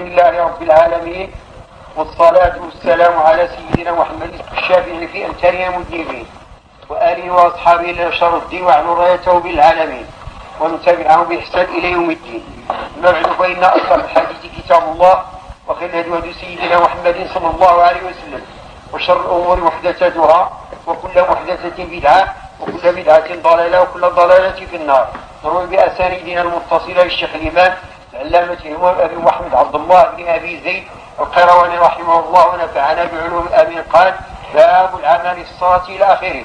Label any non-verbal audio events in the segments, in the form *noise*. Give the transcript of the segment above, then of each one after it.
لله رب العالمين والصلاة والسلام على سيدنا محمد الشافعي في يوم الدين وآله وأصحابه إلى شر الدين وعلى رايته بالعالمين ومن تبعهم بإحسان إلى يوم الدين. أما بعد فإن أصدق الحديث كتاب الله وخير الهدي هدي سيدنا محمد صلى الله عليه وسلم وشر الأمور محدثاتها وكل محدثة بدعة وكل بدعة ضلالة وكل ضلالة في النار. نروي بأسانيدنا المتصلة للشيخ الإمام العلامة الإمام أبي محمد عبد الله بن أبي زيد القيرواني رحمه الله ونفعنا بعلوم الأمين قال باب العمل الصلاة إلى آخره.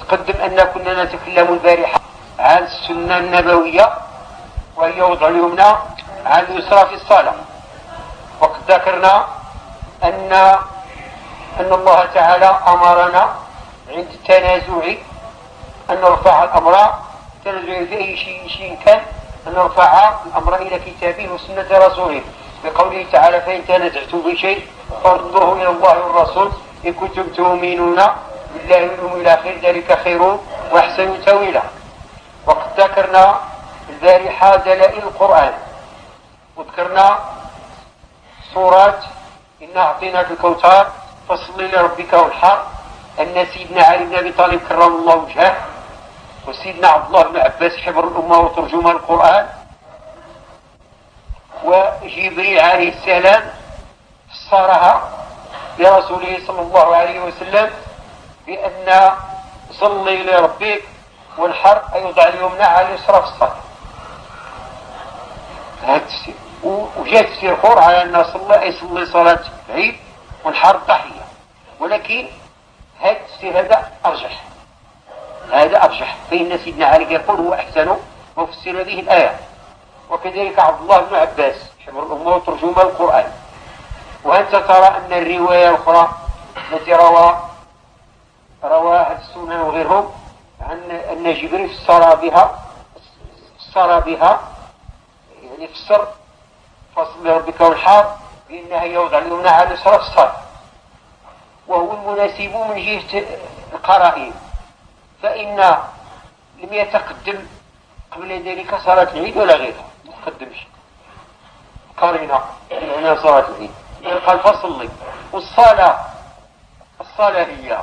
تقدم أن كنا نتكلم البارحة عن السنة النبوية وهي وضع اليمنى عن اليسرى في الصلاة. وقد ذكرنا أن أن الله تعالى أمرنا عند التنازع أن نرفع الأمر. تنازع في أي شيء كان أن نرفع الأمر إلى كتابه وسنة رسوله. بقوله تعالى فإن تنازعتم بشيء فارضوه إلى الله والرسول. إن كنتم تؤمنون بالله واليوم الآخر ذلك خير وأحسن تأويلا. وقد ذكرنا البارحة دلائل القرآن. وذكرنا سورات إنا أعطيناك الكوثر فصل لربك والحر أن سيدنا علي بن أبي طالب كرم الله وجهه. وسيدنا عبد الله بن عباس حبر الأمة وترجمان القرآن وجبريل عليه السلام فسرها لرسوله صلى الله عليه وسلم بأن صلي لربك والحر يوضع اليمنى على اليسرى في الصلاة هذا التفسير. وجاء تفسير أخر على أن صلى أي صلي صلاة عيد والحر ضحية. ولكن هذا التفسير هذا أرجح. هذا أرجح. فإن سيدنا علي يقول هو أحسن مفسر هذه الآية. وكذلك عبد الله بن عباس حبر الأمة وترجمة القرآن وأنت ترى أن الرواية الأخرى التي روى رواها السنن وغيرهم عن أن جبريل فسر بها فسر بها يعني فسر فصل ربك والحار بأنها يوضع اليمنى على اليسرى في الصلاة وهو المناسب من جهة القرائن فإن لم يتقدم قبل ذلك صلاة العيد ولا غيرها. ما تقدمش. قارنة هنا صلاة العيد. قال فصلي. والصلاة الصلاة هي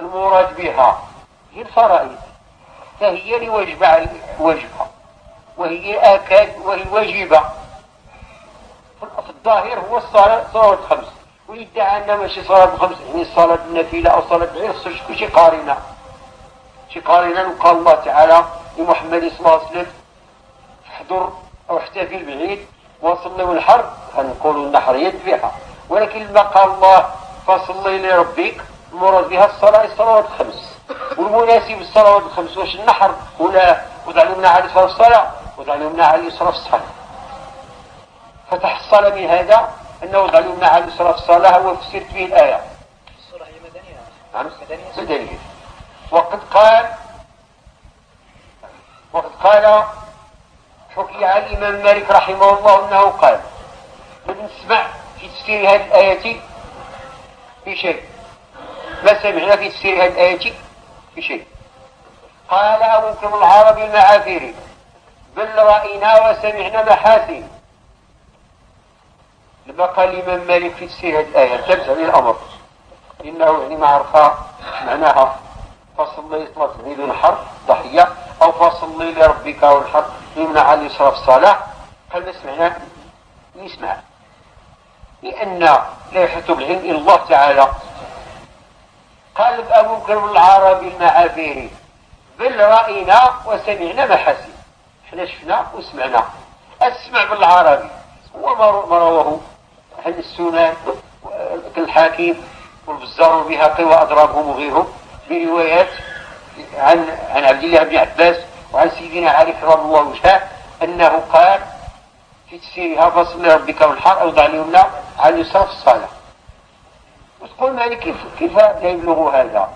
المراد بها. هي الفرائض. فهي لوجبة وجبة وهي آكاد وهي واجبة في الظاهر هو الصلاة صلاة الخمس. ويدعى أن ماشي صلاة الخمس يعني صلاة النافلة أو صلاة العيد خصوص شي قارنة. شي قارنة وقال الله تعالى لمحمد صلى الله عليه وسلم احضر أو احتفل بعيد وصلوا الحر نقولوا النحر يدفعها ولكن لما قال الله فصلي لربك المراد بها الصلاة الصلوات الخمس. والمناسب الصلوات الخمس واش النحر؟ ولا وضع لنا على اليسرى الصلاة وضع لنا على اليسرى الصلاة. فتحصل من هذا أنه وضع لنا على اليسرى الصلاة هو فسرت به الآية. الصورة هي مدنية. نعم. مدنية. وقد قال وقد قال حكي عن الإمام مالك رحمه الله أنه قال نسمع في تفسير هذه الآية في شيء؟ ما سمعنا في تفسير هذه الآية في شيء؟ قال أبو بكر العربي المعافري بل رأينا وسمعنا محاسن. لما قال الإمام مالك في تفسير هذه الآية تبع الأمر. إنه يعني ما عرف معناها. صلاة العيد والحر ضحية. أو فصلي لربك والحر يمنع في الصلاة. قال سمعنا نسمع. لأن لا يحيط العلم إلا الله تعالى. قال أبو بكر العربي المعافيري بل رأينا وسمعنا محاسن إحنا شفنا وسمعنا. أسمع بالعربي. هو ما رواه. عن السنن الحاكم والبزار بها وأضرابهم وغيرهم. بروايات عن عن عبد الله بن عباس وعن سيدنا علي رضي الله وجهه أنه قال في تفسيرها فصل ربك والحر أوضع اليمنى على اليسار في الصلاة. وتقول مالك كيف كيف لا يبلغ هذا؟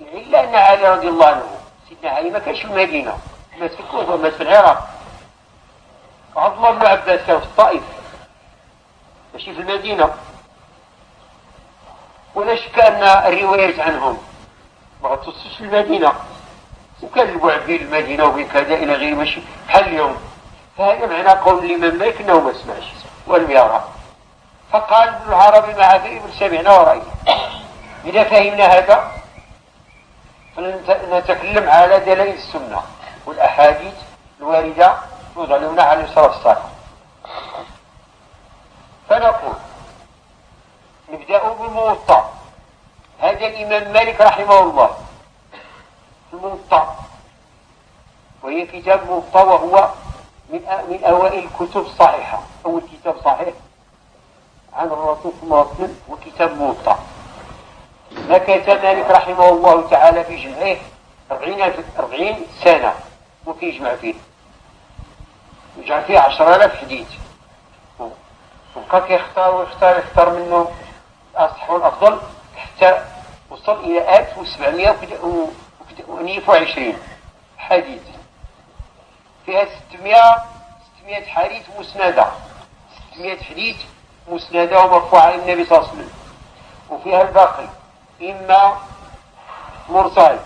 إلا أن علي رضي الله عنه سيدنا علي ما كانش في المدينة مات في الكوفة مات في العراق. وعبد الله بن عباس كان في الطائف ماشي في المدينة. ولا شك أن الروايات عنهم؟ ما في المدينة. وكان البعد بين المدينة وبين كذا إلى غير ماشي. بحال اليوم. فهذا معنى قول الإمام مالك أنه ما سمعش. ولم يرى. فقال ابن العربي مع إبن سمعنا ورأينا إذا فهمنا هذا فنتكلم على دلائل السنة والأحاديث الواردة يدلون على الصالح فنقول نبدأ بالموطأ هذا الإمام مالك رحمه الله. الموطأ. وهي كتاب موطأ وهو من من أوائل الكتب الصحيحة. أول كتاب صحيح عن الرسول صلى الله عليه وسلم وكتاب موطأ. مكث مالك رحمه الله تعالى في جمعه أربعين, أربعين سنة. وكيجمع فيه. يجعل فيه عشر آلاف حديث. وبقى كيختار ويختار يختار منه الأصح والأفضل حتى وصل إلى 1720 حديث. فيها 600 600 حديث مسندة. 600 حديث مسندة ومرفوعة للنبي صلى الله عليه وسلم. وفيها الباقي. إما مرسل.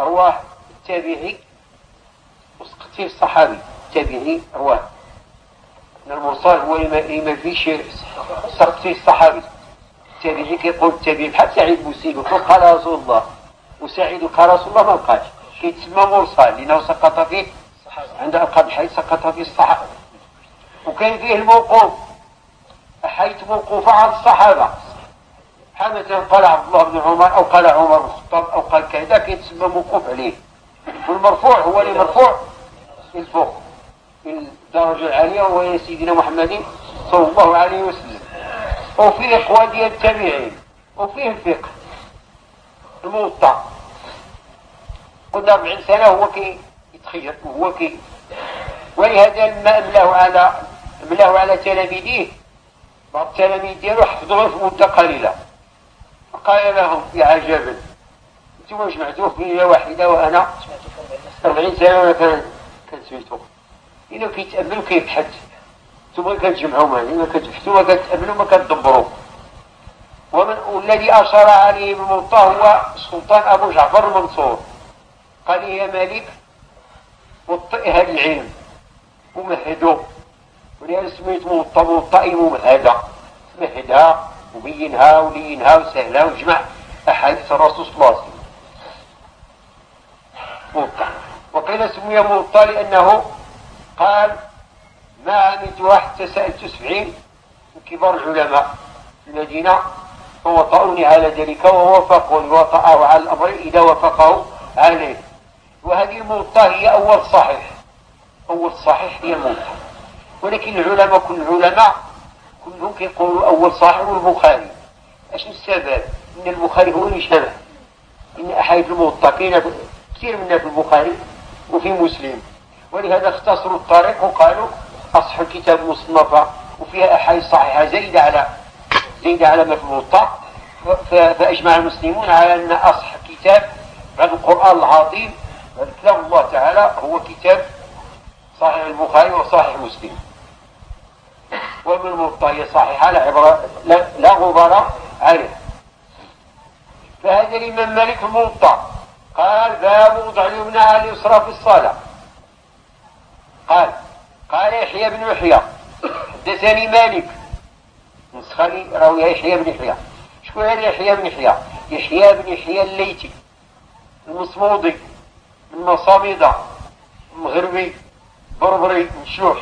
أرواح التابعي وسقط فيه الصحابي التابعي أرواح المرسل هو ما فيش سقط فيه الصحابي التابعي كيقول التابعي بحال سعيد بوسيب يقول قال رسول الله. وسعيد قال رسول الله ما بقاش. كيتسمى مرسل لأنه سقط فيه عند القدح حيث سقط فيه الصحابة. وكان فيه الموقوف. حيث موقوفة على الصحابة. بحال مثلا قال عبد الله بن عمر أو قال عمر بن الخطاب أو قال كذا كيتسمى موقوف عليه. والمرفوع هو اللي مرفوع الفوق الدرجة العالية وهي سيدنا محمد صلى الله عليه وسلم. وفيه ديال التابعين وفيه الفقه الموطأ. قلنا 40 سنة هو كي يتخير وهو كي. ولهذا ما أملاه على أملاه على تلاميذه بعض التلاميذ ديالو حفظوه في مدة قليلة. فقال لهم يا عجبا أنتم جمعتوه في ليلة واحدة وأنا 40 سنة وأنا كنسميتو إلا كيتأملوا كيبحث أنتم كتجمعوا معي ما كتبحثوا ما كتدبروا. ومن والذي أشار عليه بالموطأ هو السلطان أبو جعفر المنصور. قال يا مالك وطئ هذا العلم ومهدوه ولهذا سميت موطأ موطئ ممهدة. مهدها وبينها ولينها وسهلها وجمع أحاديث الرسول صلى الله عليه وسلم. موطأ. وقيل سمي موطأ لأنه قال ما عملت حتى سألت سبعين من كبار العلماء في المدينة على ذلك ووافقوني وطأه على الأمر إذا وافقه عليه. وهذه الموطا هي أول صحيح. أول صحيح هي الموطا ولكن العلماء كل العلماء كلهم كيقولوا أول صحيح هو البخاري. اش السبب؟ إن البخاري هو اللي شبه إن أحاديث الموطا كاينة كثير منها في البخاري وفي مسلم. ولهذا اختصروا الطريق وقالوا أصح الكتاب مصنفة وفيها أحاديث صحيحة زايدة على زايدة على ما في الموطأ فأجمع المسلمون على أن أصح كتاب بعد القرآن العظيم بعد كلام الله تعالى هو كتاب صحيح البخاري وصحيح مسلم. ومن الموطأ هي صحيحة لا عبرة لا, لا غبار عليه. فهذا الإمام مالك الموطأ. قال باب وضع اليمنى على اليسرى في الصلاة. قال قال يحيى بن يحيى. حدثني مالك. نسخني راوي يحيى بن يحيى. شكون هذا يحيى بن يحيى؟ يحيى بن يحيى الليتي المصمودي. المصامدة. المغربي. بربري. مشوح.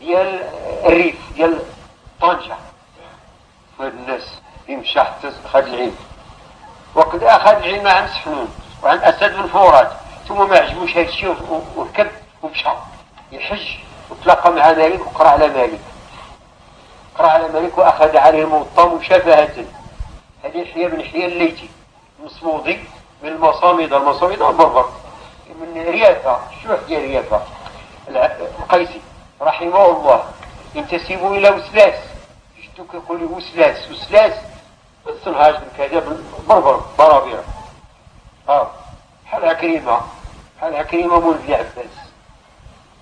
ديال الريف. ديال طنجة. الناس يمشي حتى خد العلم. وقد أخذ العلم عن سحنون وعن أسد بن فرات ثم ما عجبوش هذا الشيء وركب ومشى. يحج. وتلاقى مع مالك وقرأ على مالك. قرأ على مالك وأخذ عليه الموطا مشافهة. هذا يحيى بن يحيى الليثي مصمودي من المصامدة المصامدة البربر من ريافة. شو ديال ريافة. القيسي رحمه الله. ينتسب إلى وسلاس. شفتو كيقول وسلاس؟ وسلاس ما تصنهاش بالكذا بربر برابير آه بحال عكريمة بحال عكريمة مولد العباس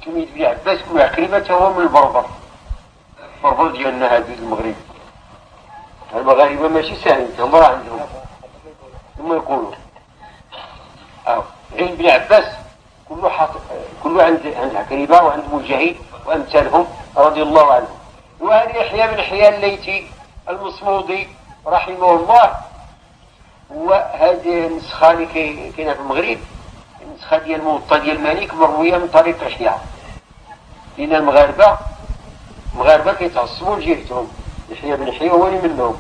تلميذ بن عباس بن عكرمة هو من البربر. البربر ديالنا هذه المغرب. المغاربة ماشي ساهلين هم راه عندهم. ثم يقولوا. آه عين بن عباس كله حاط كله عند عند عكرمة وعند مجاهد وأمثالهم رضي الله عنهم. وهذا يحيى بن يحيى الليثي المصمودي رحمه الله. وهذه النسخة اللي كاينة في المغرب. النسخة ديال الموطا ديال مالك مروية من طريق يحيى لأن المغاربة المغاربة كيتعصبوا لجهتهم. يحيى بن يحيى هو اللي منهم.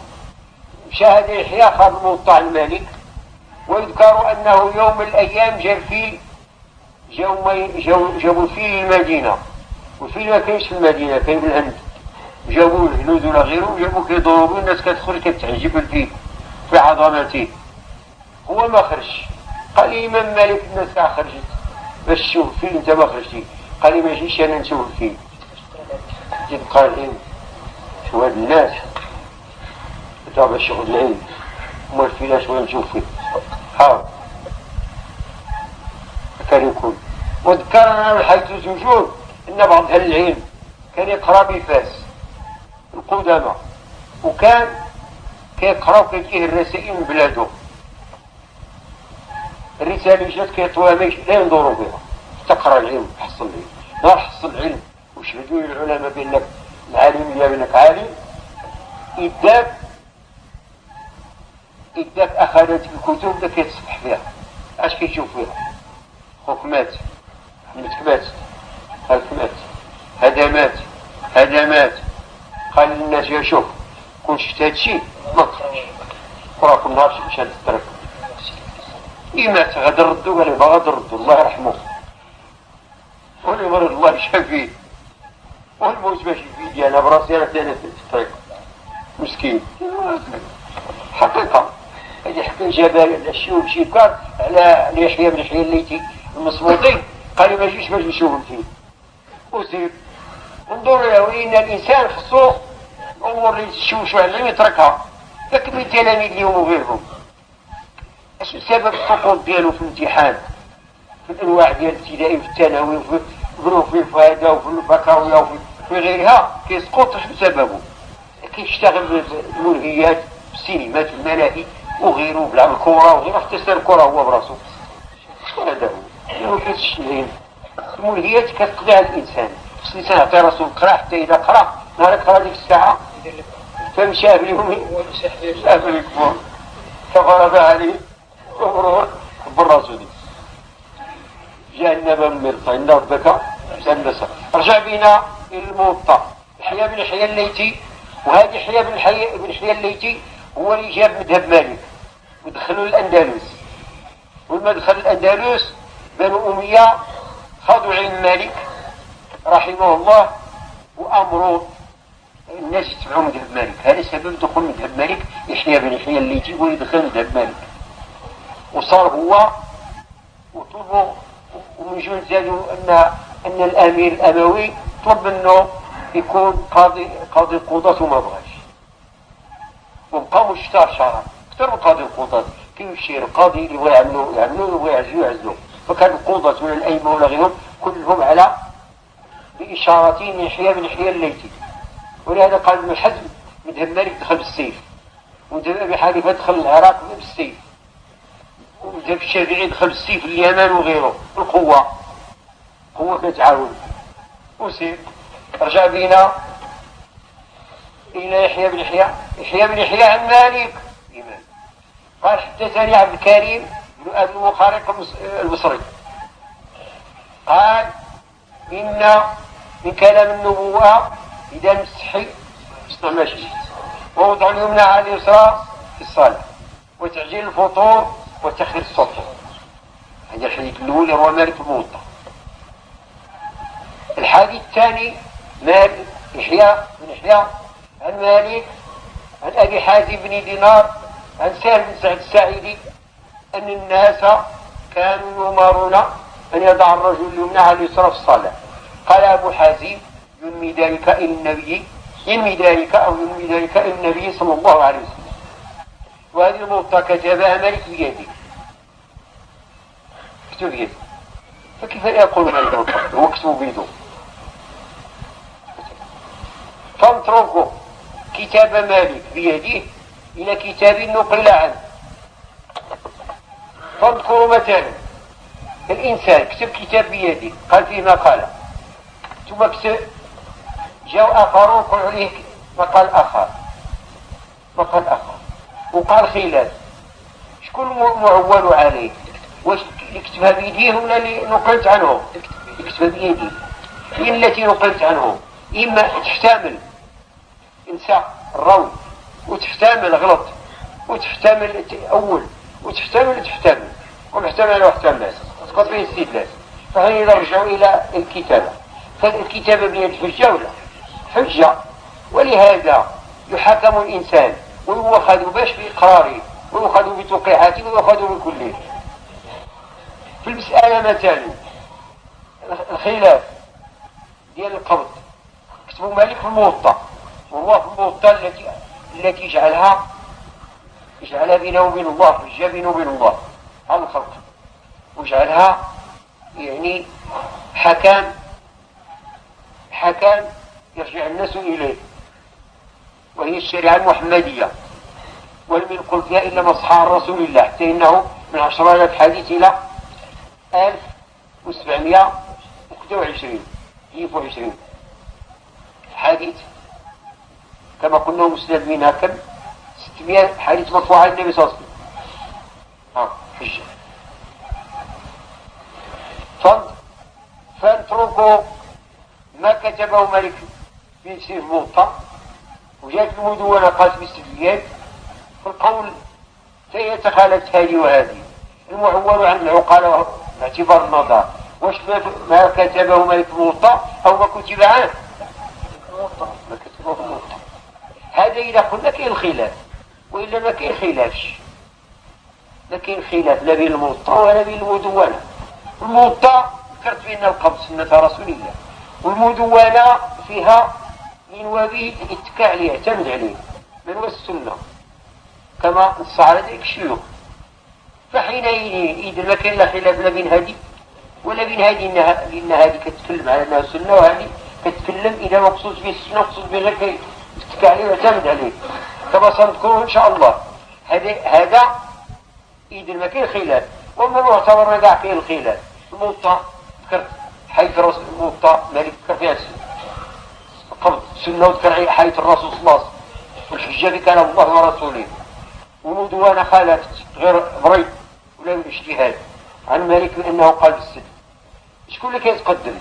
مشى هذا يحيى خاض الموطا عن مالك ويذكر أنه يوم من الأيام جا الفيل جاو جابوا الفيل للمدينة والفيل ما كاينش في المدينة كاين في الهند. جابوا الهنود ولا غيره جابوا كيضربوا الناس كتدخل كتعجب الفيل في عظمته. هو ما خرج قال لي الإمام مالك الناس كاع خرجت. باش تشوف الفيل انت ما خرجتي. قال لي ماشي أنا نشوف الفيل جيت قال لي شو هاد الناس؟ تابع شغل العلم. وما الفيل شو نشوف فيه ها. كان يكون وذكرنا حيث الزجور إن بعض أهل العلم كان يقرأ بفاس القدامى وكان كيقرأ وكيجيه الرسائل من بلادو الرسالة جات كيطوها لا ينظروا بها. تقرأ العلم تحصل العلم. نهار حصل العلم. وشهدوا العلماء بانك العالم يا بانك عالم. يداك يداك أخذت الكتب بدا كيتصفح فيها. أش كيشوف فيها؟ خوك مات. حمدك مات. خالك مات. هذا مات. هذا مات. قال للناس يا شوف كون شفت هادشي؟ ما تقراش قراكم نهار مشان تترك إما غادي نردو قال ما غادي نردو الله يرحمه مرض الله شافيه والموت ماشي في أنا براسي أنا ثاني في الطريق مسكين حقيقة هذه حكى جبال الشيوخ شيكار على يحيى بن يحيى الليثي المصمودي قال ما جيش باش نشوف فيه. وسير انظر ان الإنسان خصو الأمور اللي تشوشو عليه يتركها. لكن من تلاميذ اليوم وغيرهم. اش سبب السقوط ديالو في الامتحان في الانواع ديال الابتدائي وفي الثانوي وفي الظروف الفائدة وفي البكالوريا وفي في غيرها كيسقط بسببه كيشتغل بالملهيات في السينمات في الملاهي وغيره بلعب الكره وغيره حتى سير الكره هو براسو. هذا هو؟ ما كاينش الملهيات كتقضي على الانسان خص الإنسان. يعطي راسو القرا حتى اذا قرأ. نهار قرأ ديك الساعة. فمشى باليوم شاف الكبور فغلب عليه امره بالراسو دي جهنم من مرضى إن ربك سندس رجع بنا الموطأ. يحيى بن يحيى الليثي وهذا يحيى بن يحيى بن يحيى الليثي هو اللي جاب مذهب مالك. ودخلوا الأندلس. ولما دخل الأندلس بنو أمية خذوا علم مالك رحمه الله وامروا الناس يتبعوا مذهب مالك. هذا سبب دخول مذهب مالك. يحيى بن يحيى الليثي هو اللي دخل مذهب مالك. وصار هو وطلبوا ومن جون زادوا ان أن الأمير الأموي طلب منه يكون قاضي قاضي القضاة وما بغاش. وبقى مشتار شرع أكثر من قاضي القضاة كيف يشير القاضي اللي بغى يعملوا يعملوا اللي بغى يعزلوا يعزلوا فكان القضاة ولا الأئمة ولا غيرهم كلهم على بإشارتين يحيى بن يحيى الليثي ولهذا قال ابن حزم مذهب مالك دخل بالسيف. ومذهب أبي حنيفة دخل العراق بالسيف. ومذهب الشافعي دخل بالسيف اليمن وغيره القوة. قوة كتعاون. وسير رجع بينا إلى يحيى بن يحيى. يحيى بن يحيى عن مالك. إمام قال حدثني عبد الكريم بن أبي المخارق المصري قال إن من كلام النبوة إذا اسمع ماشي. ووضع اليمنى على اليسرى في الصلاة. وتعجيل الفطور وتخير السطور هذا الحديث الأول هو مالك الموطأ الحديث الثاني مالك يحيى بن يحيى عن مالك عن أبي حازم بن دينار عن سهل بن سعد الساعدي أن الناس كانوا يمارون أن يضع الرجل اليمنى على اليسرى في الصلاة. قال أبو حازم ينمي ذلك إلى النبي ينمي ذلك أو ينمي ذلك إلى النبي صلى الله عليه وسلم. وهذه الموطة كتبها مالك بيده كتب بيده فكيف يقول مالك هو كتب بيده فنتركه كتاب مالك بيده إلى كتاب نقل عنه فاذكروا مثلا الإنسان كتب كتاب بيده قال فيه مقالة. ثم كتب جاء آخرون قل عليه فقال آخر. فقال آخر. وقال خلاف شكون معول عليه؟ واش اللي كتبها بيديه ولا اللي نقلت عنه اللي كتبها بيدي هي التي نقلت عنه إما تحتمل إنسى الروي وتحتمل غلط وتحتمل أول وتحتمل تحتمل كل احتمال واحتمال تسقط فيه استدلال فهي نرجع إلى الكتابة. فالكتابة بيد حجة ولا؟ حجة. ولهذا يحكم الإنسان ويؤخذ باش بإقراره ويؤخذ بتوقيعاته ويؤخذ بكله في المسألة مثلا الخلاف ديال القبض. كتبوا مالك في الموطأ وهو في الموطأ التي التي جعلها جعلها بينه وبين الله حجة بينه وبين الله على الخلق. وجعلها يعني حكام حكام يرجع الناس إليه. وهي الشريعة المحمدية. ولم ينقل فيها إلا مصحى رسول الله. حتى إنه من عشرة آلاف حديث إلى ألف وسبعمائة وكذا وعشرين. ألف وعشرين. حديث كما قلنا مسند منها كم؟ ستمائة حديث مرفوع عن النبي صلى الله عليه وسلم. ها حجة. ما كتبه ملك في سيف موطأ وجاءت المدونة قالت باستدلال فالقول سيتخالف هذه وهذه. المعول عن العقلاء باعتبار النظر. واش ما كتبه ملك موطأ أو ما كتب عنه ما كتبه موطأ هذا إذا قلنا كاين خلاف وإلا ما كاين خلافش. ما كاين خلاف لا بين الموطأ ولا بين المدونة. الموطأ ذكرت بأن القبض سنة رسول الله. والمدونة فيها من وبيه اتكى عليه اعتمد عليه من هو السنة كما نص على ذلك الشيوخ فحينئذ إذا ما كان لا خلاف لا بين هذه ولا بين هذه لأن هذه كتكلم على أنها سنة وهذه كتكلم إذا مقصود به السنة مقصود به غير اتكى عليه واعتمد عليه. كما سنذكره إن شاء الله. هذا إذا ما كان خلاف. وما معتبر كاع كاين الخلاف الموطأ ذكرت حيث الرسول الموطأ مالك ذكر فيها قبض سنة وذكر حيث الرسول صلى الله عليه وسلم. والحجة كان الله ورسوله. ومدونة خالفت غير بريد ولا الاجتهاد عن مالك بأنه قال بالسد. شكون اللي كيتقدم؟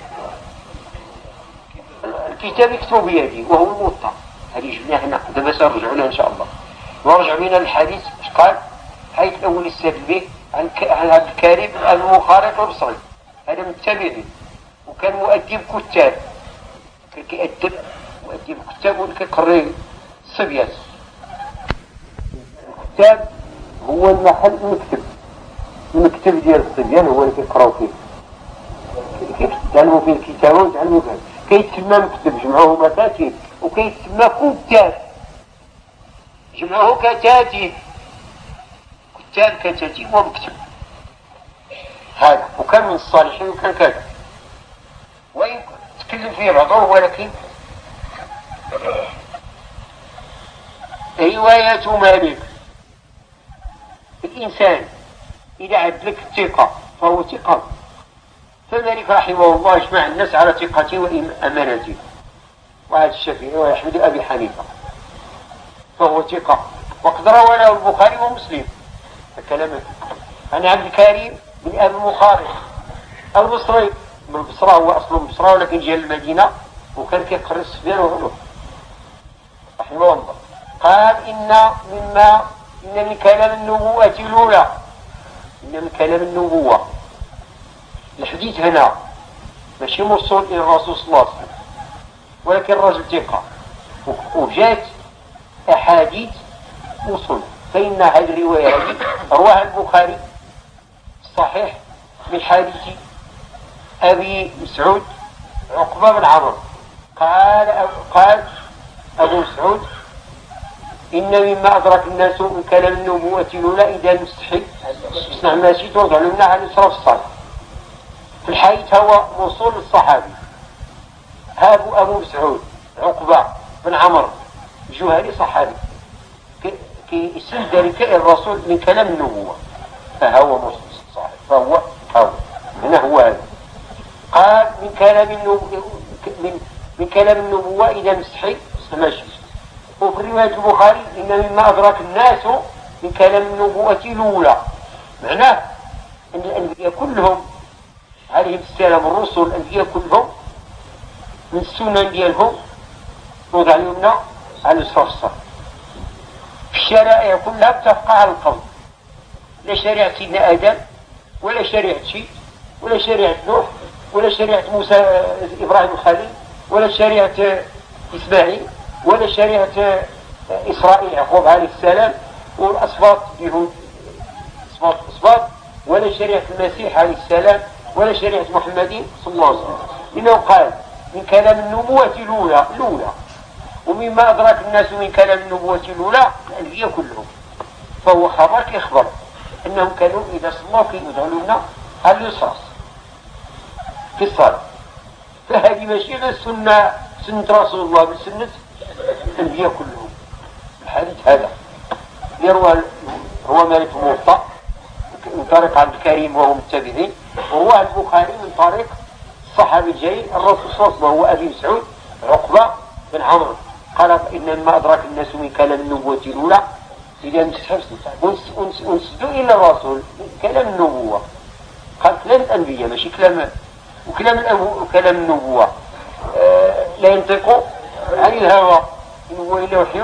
الكتاب يكتب بيدي وهو الموطأ. هذه جبناها هنا. دابا سنرجعوا لها إن شاء الله. ورجع بنا الحديث اش قال؟ حيث أول السبب به عن عبد الكريم المخارق البصري هذا متابعي وكان مؤدب كتاب. كيأدب مؤدب كتاب وكان كيقري الصبيات الكتاب هو المحل المكتب. المكتب ديال الصبيان هو اللي كيقراو فيه. كيتعلموا فيه الكتابة ويتعلموا فيه. كيتسمى مكتب جمعوه مكاتب وكيتسمى كتاب. جمعوه كتاتب. كتاب كتاتب ومكتب هذا وكان من الصالحين وكان كذا. وإن تكلم فيه بعضه ولكن رواية مالك. الإنسان إذا عدلك الثقة فهو ثقة. فمالك رحمه الله يجمع الناس على ثقته وأمانته. وهذا الشافعي ويحمد أبي حنيفة. فهو ثقة. وقد روى له البخاري ومسلم. كلام عن عبد الكريم من أبي المخارج البصري من البصرة هو أصل البصرة ولكن جاء المدينة وكان كيقري السفيان وغلو رحمه الله. قال إن مما إن من كلام النبوة الأولى إن من كلام النبوة. الحديث هنا ماشي موصول إلى الرسول صلى الله عليه وسلم. ولكن الرجل ثقة. وجات أحاديث وصل فإن هذه الرواية هذه رواها البخاري. صحيح من حديث أبي مسعود عقبة بن عمرو. قال قال أبو مسعود إن مما أدرك الناس من كلام النبوة الأولى إذا مستحي اصنع ما شئت وظلمنا عن إسراف الصالح في الحديث هو موصول للصحابي هابو أبو مسعود عقبة بن عمرو جهني صحابي. كي اسم ذلك الرسول من كلام النبوة. فهو مسلم صحيح. فهو هو هنا هو هذا. قال من كلام النبوة من من كلام النبوة إذا مستحي ماشي وفي رواية البخاري إن مما أدرك الناس من كلام النبوة الأولى. معناه أن الأنبياء كلهم عليهم السلام الرسل الأنبياء كلهم من السنن ديالهم وضع اليمنى على الصفصة في الشرائع كلها بتبقى على القول. لا شريعة سيدنا آدم ولا شريعة شيء ولا شريعة نوح ولا شريعة موسى إبراهيم الخليل ولا شريعة إسماعيل ولا شريعة إسرائيل يعقوب عليه السلام والأصفاد يهود أصفاد أصفاد ولا شريعة المسيح عليه السلام ولا شريعة محمد صلى الله عليه وسلم. إنه قال من كلام النبوة الأولى الأولى ومما أدرك الناس من كلام النبوة الأولى الأنبياء كلهم. فهو خبر كيخبر أنهم كانوا إذا صلوا كيدعوا لنا اليسرى. في الصلاة فهذه ماشي غير سنة سنة رسول الله بل سنة الأنبياء كلهم. الحديث هذا. يروى هو مالك الموطأ من طريق عبد الكريم وهو متبعين وهو البخاري من طريق الصحابي الجليل الرسول صلى الله عليه وسلم وهو أبي مسعود عقبة بن عمرو. قال إنما أدرك الناس من كلام النبوة الأولى. إذا نسحب ونسدوا إلى الرسول كلام النبوة. قال كلام الأنبياء ماشي كلام وكلام وكلام النبوة. آه لا ينطق عن الهوى. إن هو إلا وحي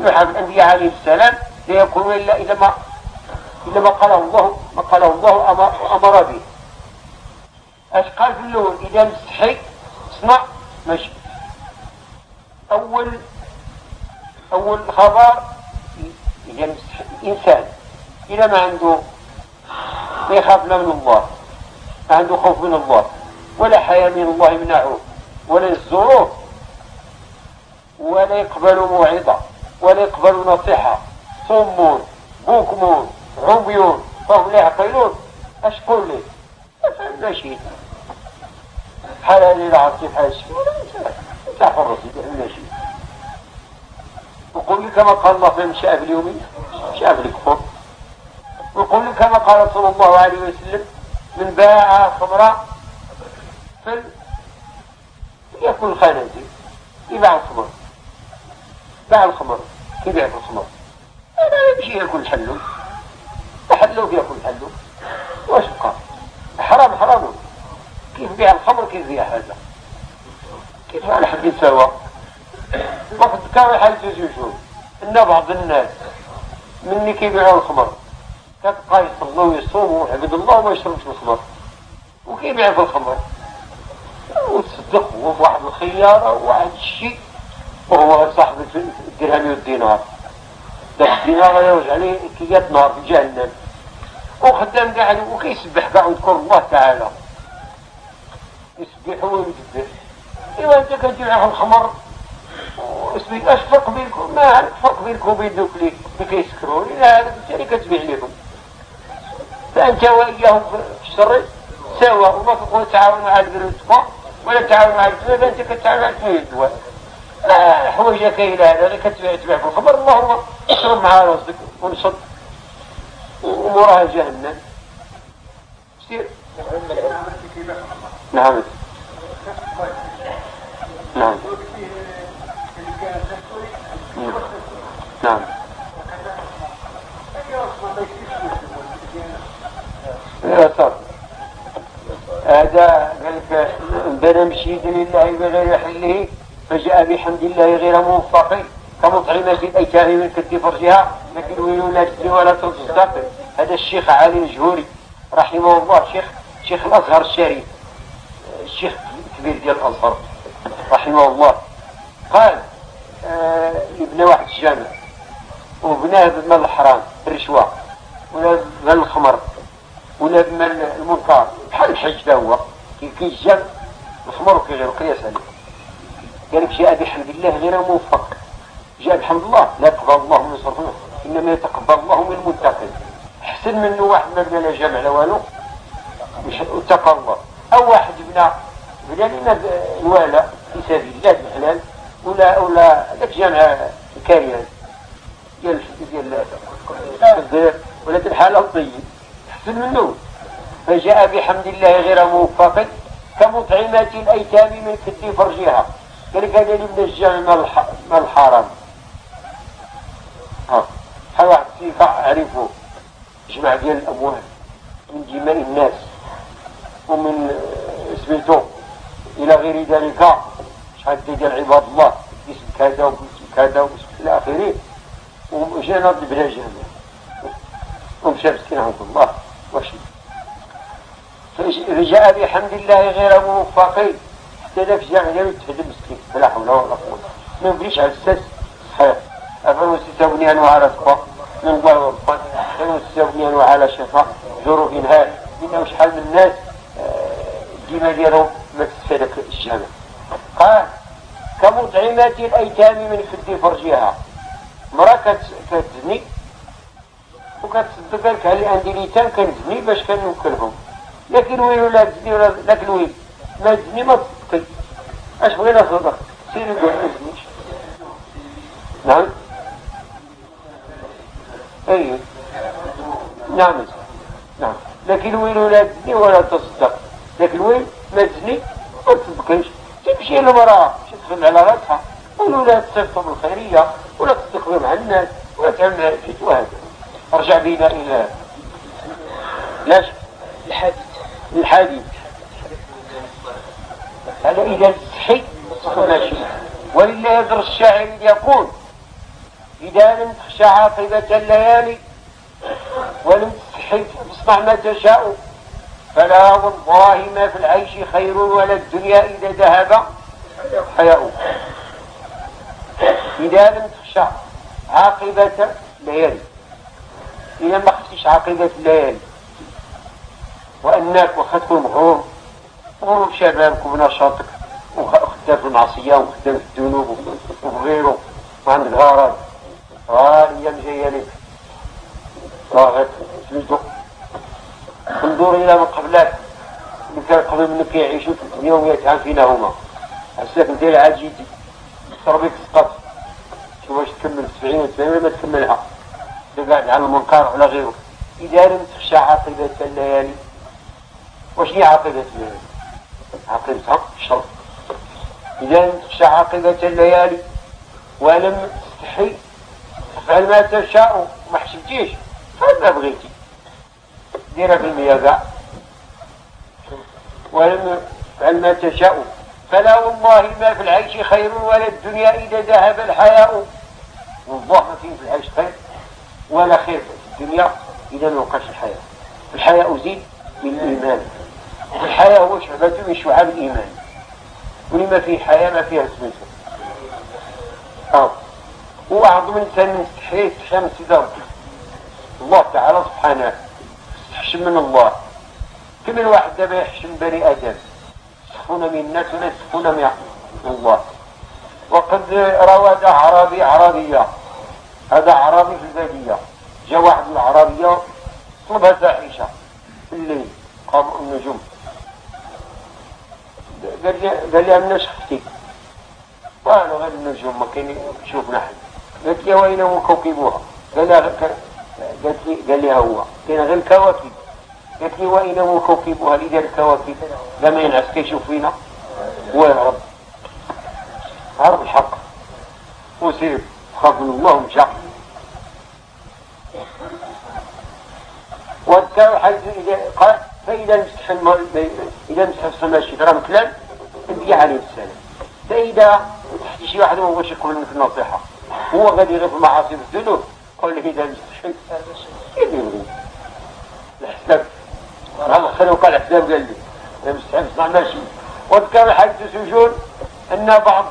يوحى الأنبياء عليه السلام. لا يكون إلا إذا ما إلا ما قاله الله ما قاله الله أمر, به. أش قال في الأول؟ إذا مستحي اصنع ماشي. أول أول خبر إذا مستحي إنسان. إذا ما عنده ما يخاف من الله. ما عنده خوف من الله. ولا حياة من الله يمنعه ولا يزوروه ولا يقبل موعظة ولا يقبل نصيحة. صمون بوكمون عميون فهم لا يعقلون. اش قول لي؟ لا شيء بحال هذه العصي بحال الشيء. انت حر لا شيء وقل لي كما قال الله في المشاعب اليومي. شعب الكفر وقل لي كما قال صلى الله عليه وسلم من باع خمرا فل يأكل الخنازير يباع الخمر. باع الخمر. يبيع في الخمر. هذا يمشي ياكل حلو. ياكل حلو؟ واش بقى؟ حرام حرام. كيف بيع الخمر؟ كيف بيع هذا؟ كيف على حد سوا وقت كان حال شوف إن بعض الناس مني كيبيعوا الخمر؟ كتبقى يصلوا ويصوموا ويعبد الله وما يشربش الخمر. وكيبيع في الخمر؟ وتصدق هو في واحد الخيارة وواحد الشيء وهو صاحب الدرهم والدينار. داك الدينار يوجع عليه كيات نار في جهنم. وخدام كاع وكيسبح كاع ويذكر الله تعالى. يسبح ويسبح ايوا أنت كتجي معاه الخمر واسمي أش فرق بينكم؟ ما عرفت فرق بينكم وبين دوك اللي كيسكروا لا هذا بالتالي كتبيع لهم فأنت وإياهم في الشر سوا وما تقول تعاونوا على البر والتقوى ولا تعاونوا على الدواء فانت كتعاون على الدواء الدواء لا حوايج كاينة هذا تبيع في الخمر اللهم اشرب مع راسك ونشط وموراها جهنم. سير. نعم. نعم. نعم. هذا قال بنى مشيد لله بغير حله فجاء بحمد الله غير موفق. كمطعمة الأيتام من كد فرجها لكن ويل لا تدري ولا تصدق. هذا الشيخ علي الجهوري رحمه الله شيخ شيخ الأزهر الشريف الشيخ الكبير ديال الأزهر رحمه الله. قال آه واحد الجامع وبناه بمال الحرام الرشوة ولا بمال الخمر ولا بمال المنكر بحال الحج ده هو. كيجاب الخمر وكيغير قياس عليه قال لك جاء بحمد الله غير موفق. جاء بحمد الله لا يقبل الله من صرفه إنما يتقبل الله من المتقين. أحسن منه واحد ما بنى لا جامع لا والو. مش اتقى الله. أو واحد بنى بنى لنا الولاء في سبيل الله الحلال ولا ولا ذاك جامع الكاريان ديال ديال الصديق ولا الحال الطيب. احسن منه فجاء بحمد الله غير موفق كمطعمات الأيتام من كد فرجها. قال هذا اللي من من الحرام. بحال واحد السيفة عرفه جمع ديال الأموال من دماء الناس ومن سميتو إلى غير ذلك. شحال ديال عباد الله اسم كذا واسم كذا واسم إلى آخره. وجانا بلا جامع ومشى مسكين عند الله. واش فجاء بحمد الله غير موفق حتى ذاك جامع ديالو تهدم مسكين فلا حول ولا قوة. ما يبغيش على الساس صحيح. أفلو ستبني أنواع رزقه من الله والفضل أفلو ستبني على شفاء ظروف هاد إنه شحال من الناس ديما آه، ديالهم ما تستفادك الجامع قال كمطعمات الأيتام من فد فرجها. مرأة كتزني وكتصدق لك على ليتام كنزني باش كنوكلهم لكن وين ولا تزني ولا لكن وين ما تزني ما تصدقي أش بغينا صدق؟ سيري قول ما تزنيش. نعم. اي نعم. نعم. لكن وين ولا تزني ولا تصدق. لكن وين ما تزني ما تصدقيش تمشي للمرأة تدخل على راسها؟ ولا تصيفط بالخيرية ولا تصدق مع الناس ولا تعمل شيء وهذا أرجع بينا إلى لاش الحديث الحديث هذا إذا استحي ماشي. ولله يدر الشاعر يقول إذا لم تخشى عاقبة الليالي ولم تستحي تصنع ما تشاء فلا والله ما في العيش خير ولا الدنيا إذا ذهب حياء إذا لم تخشى عاقبة الليالي إذا ما خفتش عاقبة الليالي وأنك واخا تكون مغرور بشبابك وبنشاطك وخدام في المعصية وخدام في الذنوب وغيره وعندك غرض ها الأيام جاية لك. سميتو انظر إلى من قبلك. اللي كان قبل منك يعيشوا 300 و100 عام فينا هما عساك أنت عاد جيتي تربيك سقط شو باش تكمل 70 و 80 ما تكملها. قاعد على المنكر ولا غيره. إذا لم تخشى عاقبة الليالي وش هي عاقبة الليالي؟ عاقبتها الشر. إذا لم تخشى عاقبة الليالي ولم تستحي تفعل ما تشاء وما حسبتيش فما بغيتي. ديرها في المياه ولم تفعل ما تشاء فلا والله ما في العيش خير ولا الدنيا إذا ذهب الحياء. والله ما فيه في العيش خير. ولا خير في الدنيا إذا ما وقعش الحياة الحياة أزيد من الإيمان. والحياة هو شعبة من شعاب الإيمان. ولما فيه حياة ما فيها سميته أو هو أعظم إنسان من استحياء استحياء من سيدة الله تعالى سبحانه. استحشم من الله. كم الواحد دابا يحشم بني آدم. يسخون من الناس ولا يسخون من الله. وقد روى أعرابي أعرابية هذا أعرابي في البادية. جاء واحد من الأعرابية طلبها في الليل قام النجوم. قال لي قال لي أنا شفتي؟ قالوا غير النجوم ما كاين يشوف نحن قالت لي وين هو كوكبها قال لها قالت لي قال لي هو. كاين غير الكواكب. قالت لي وين هو كوكبها اللي دار الكواكب. لما ينعس كيشوف فينا. ويهرب هرب الحق. وسير. خاف من الله ومشى والتاو حيث إذا فإذا مسح إذا مسح السماء شجرة مثلا النبي عليه السلام. فإذا شي واحد ما بغاش يقبل منك النصيحة هو غادي يغير في المعاصي والذنوب قول له إذا مستحيل اللي الحساب. هذا خلوا قال الحساب قال لي إذا مستحيل تصنع ماشي وذكر حديث سجون أن بعض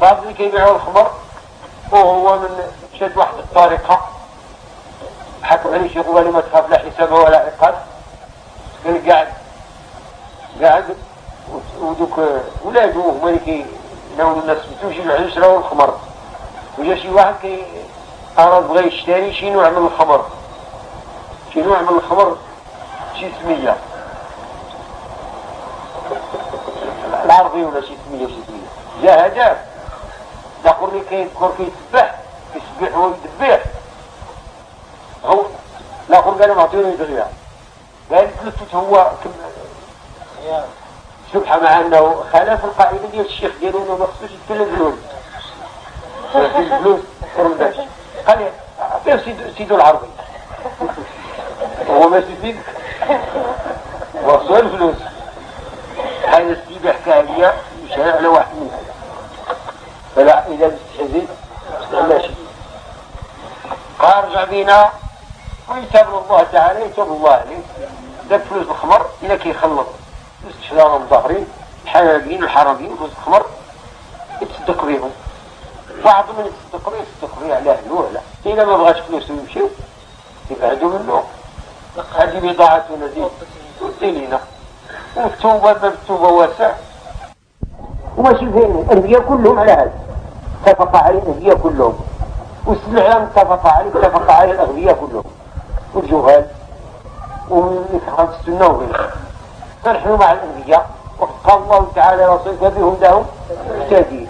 بعض اللي كيبيعوا الخمر وهو من شد واحد الطريقة شيخ قال ما تخاف لا حساب ولا عقاب. قال قاعد. قاعد. ودوك ولادو هما اللي كي ناولوا الناس تمشي العشرة والخمر وجا شي واحد كي أراد بغا يشتري شي نوع من الخمر. شي نوع من الخمر شي سمية. العربي ولا شي سمية شي سمية. جا هذا. داخل اللي كيذكر كيسبح كيسبح ويدبح هو الآخر قال له اعطيني دغيا قال قلت هو سبحان مع أنه خالف القاعدة ديال الشيخ ديالو أنه ما خصوش يتكلم فلوس الفلوس قال عطيه سيدو العربي. هو ما سيدي وصل الفلوس هذا السيد حكاها لي مشى على واحد منهم. فلا إذا استحزيت ماشي قال ارجع بينا. ويتاب الله تعالى يتاب الله عليه ذاك فلوس الخمر إلا كيخلط فلوس الشجرة المظاهرين الحلاليين والحراميين فلوس الخمر يتصدق بهم. بعض من يتصدق به يتصدق به على أهله ولا إذا ما بغاش فلوس يمشيو يبعدوا منه. هذه بضاعة نزيد لينا والتوبة باب التوبة واسع. وماشي فين الأنبياء كلهم على هذا. اتفق عليه الأنبياء كلهم. والسلعة اتفق عليه اتفق عليه الأغبياء كلهم. والجهال فقه السنة وغيره فنحن مع الأنبياء وقد قال الله تعالى رسولك بهم لهم اهتدي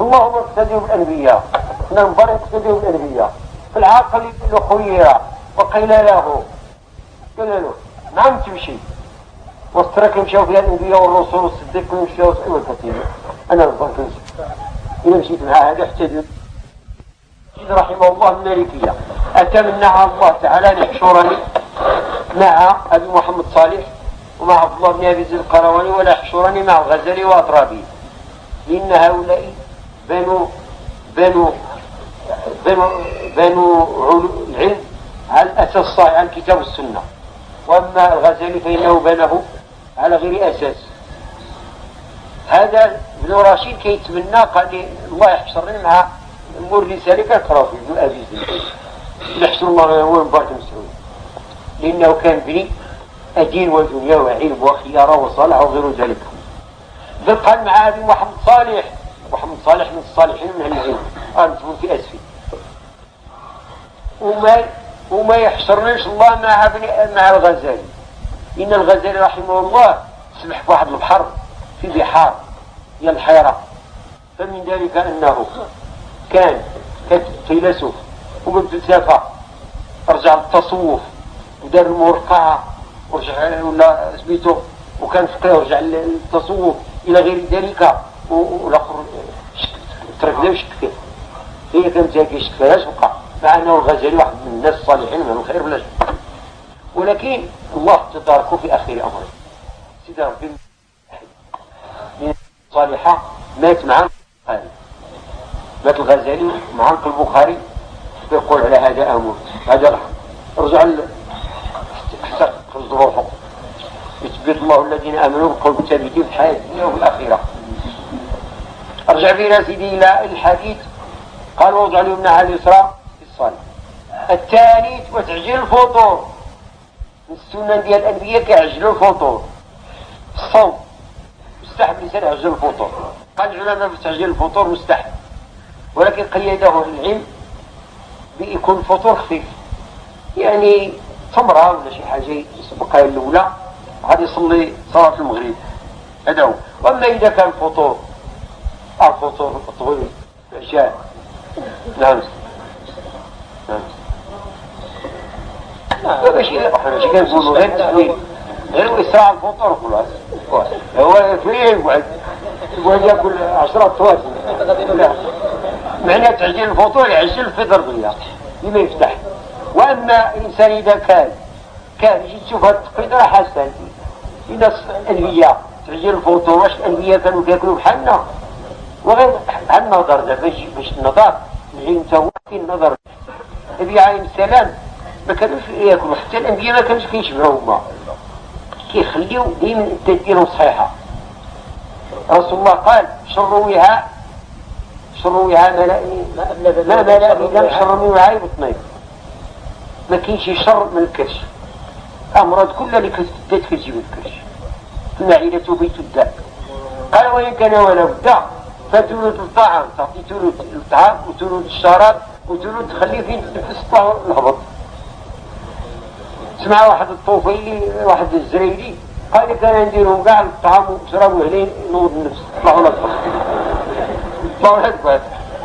اللهم اقتدوا بالأنبياء ننظر اقتدوا بالأنبياء فالعاقل الأخوية وقيل له قال له نعم تمشي. واسترك مشاو فيها الأنبياء والرسول والصديق ومشاو سألوا الكثير أنا نظر كنت إذا مشيت مع هذا احتدت رحمه الله المالكية. أتمنى الله تعالى أن يحشرني مع أبي محمد صالح ومع عبد الله بن أبي زيد القرواني ولا يحشرني مع الغزالي وأضرابي لأن هؤلاء بنوا بنوا بنوا بنوا العلم على الأساس الصحيح عن الكتاب والسنة؟ وأما الغزالي فإنه بناه على غير أساس. هذا ابن رشيد كيتمنى قال الله يحشرني مع نقول رسالة كنقراو في ابن أبي زيد نحسن الله هو مبارك مسعود لأنه كان بني أدين ودنيا وعلم وخيارة وصالح وغير ذلك. قال مع أبي محمد صالح. محمد صالح من الصالحين من العلم. أنت في أسفل وما وما يحشرناش الله مع مع الغزالي. إن الغزالي رحمه الله سبح في واحد البحر في بحار. هي الحيرة. فمن ذلك أنه كان فيلسوف وبالفلسفة رجع للتصوف ودار المرقعة ورجع ولا سميتو وكان فقيه ورجع للتصوف إلى غير ذلك والآخر ترك له شك فيه. هي كانت هيك يشك فيهاش بقى مع أنه الغزالي واحد من الناس الصالحين من الخير بلا شك. ولكن الله تداركه في آخر أمره سيدي ربي صالحة مات معه مات الغزالي مع البخاري يقول على هذا أموت هذا رجع خرج روحه يثبت الله الذين آمنوا بقلب ثابتين في الحياة الدنيا وفي الآخرة. ارجع بنا سيدي إلى الحديث. قال وضع اليمنى على اليسرى في الصلاة. الثاني وتعجيل الفطور السنة ديال الانبياء كيعجلوا الفطور الصوم مستحب لسان عجل الفطور قال العلماء في تعجيل الفطور مستحب. ولكن قيده العلم بيكون فطور خفيف يعني تمرة ولا شي حاجة يسبقها الأولى غادي يصلي صلاة المغرب. هذا هو. وأما إذا كان فطور الفطور طويل العشاء. نعم. نعم. ماشي ماشي كنقولوا غير التحويل غير إسراع الفطور خلاص هو فيه يقعد يقعد ياكل عشرة توازن معنى تعجيل الفطور يعجل الفطر بالله لما يفتح. وأما الإنسان إذا كان كان يجي تشوف هذا التقليد راه حسن اذا الانبياء تعجيل الفطور واش الانبياء كانوا كياكلوا بحالنا وغير النظر دابا باش النظر. نجي نتا في النظر النبي عليه السلام. ما كانوش ياكلوا. حتى الأنبياء ما كانوش كيشبعوا هما. كيخليو ديما التدبير صحيحة. رسول الله قال شروا وعاء وعاء ملأ ما وعاء بطنين ما كاينش شر من الكرش. أمراض كلها اللي كتدات كتجيب الكرش. المعدة بيت الداء قال وإن كان ولا بد. فتولد الطعام تعطي تولد الطعام وتولد الشراب وتولد تخليه فين تنفس الهبط سمع واحد الطوفيلي واحد الزريلي قال كان نديرهم كاع الطعام والشراب وعليه نوض النفس. طلعوا لك طلعوا لك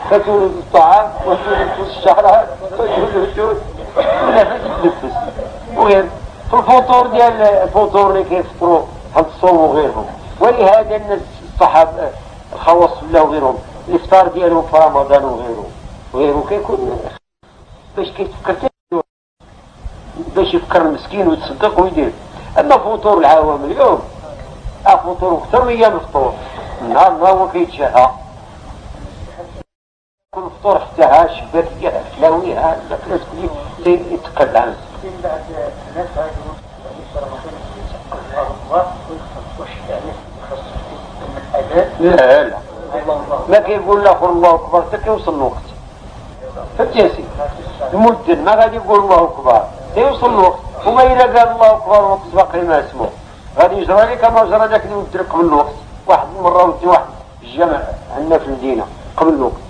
فتولد الطعام وتولد الشهرات وتولد نفس. النفس وغير في الفطور ديال الفطور اللي كيفطروا هاد الصوم وغيرهم. ولهذا الناس الصحابة الخواص الله وغيرهم الإفطار ديالهم في رمضان وغيره وغيره كيكون باش كيتفكر باش يفكر المسكين ويتصدق ويدير. أما فطور العوام اليوم فطور أكثر من أيام الفطور. النهار ما هو كيتشهى. كل حتى لا لا ما كيقول له الله أكبر حتى كيوصل الوقت. فهمت المدن ما غادي يقول الله أكبر يوصل الوقت. وما إذا قال الله أكبر وقت باقي ما اسمه. غادي يجرى لي كما جرى ذاك اللي قبل الوقت. واحد المرة ودي واحد. الجمع عندنا في المدينة قبل الوقت.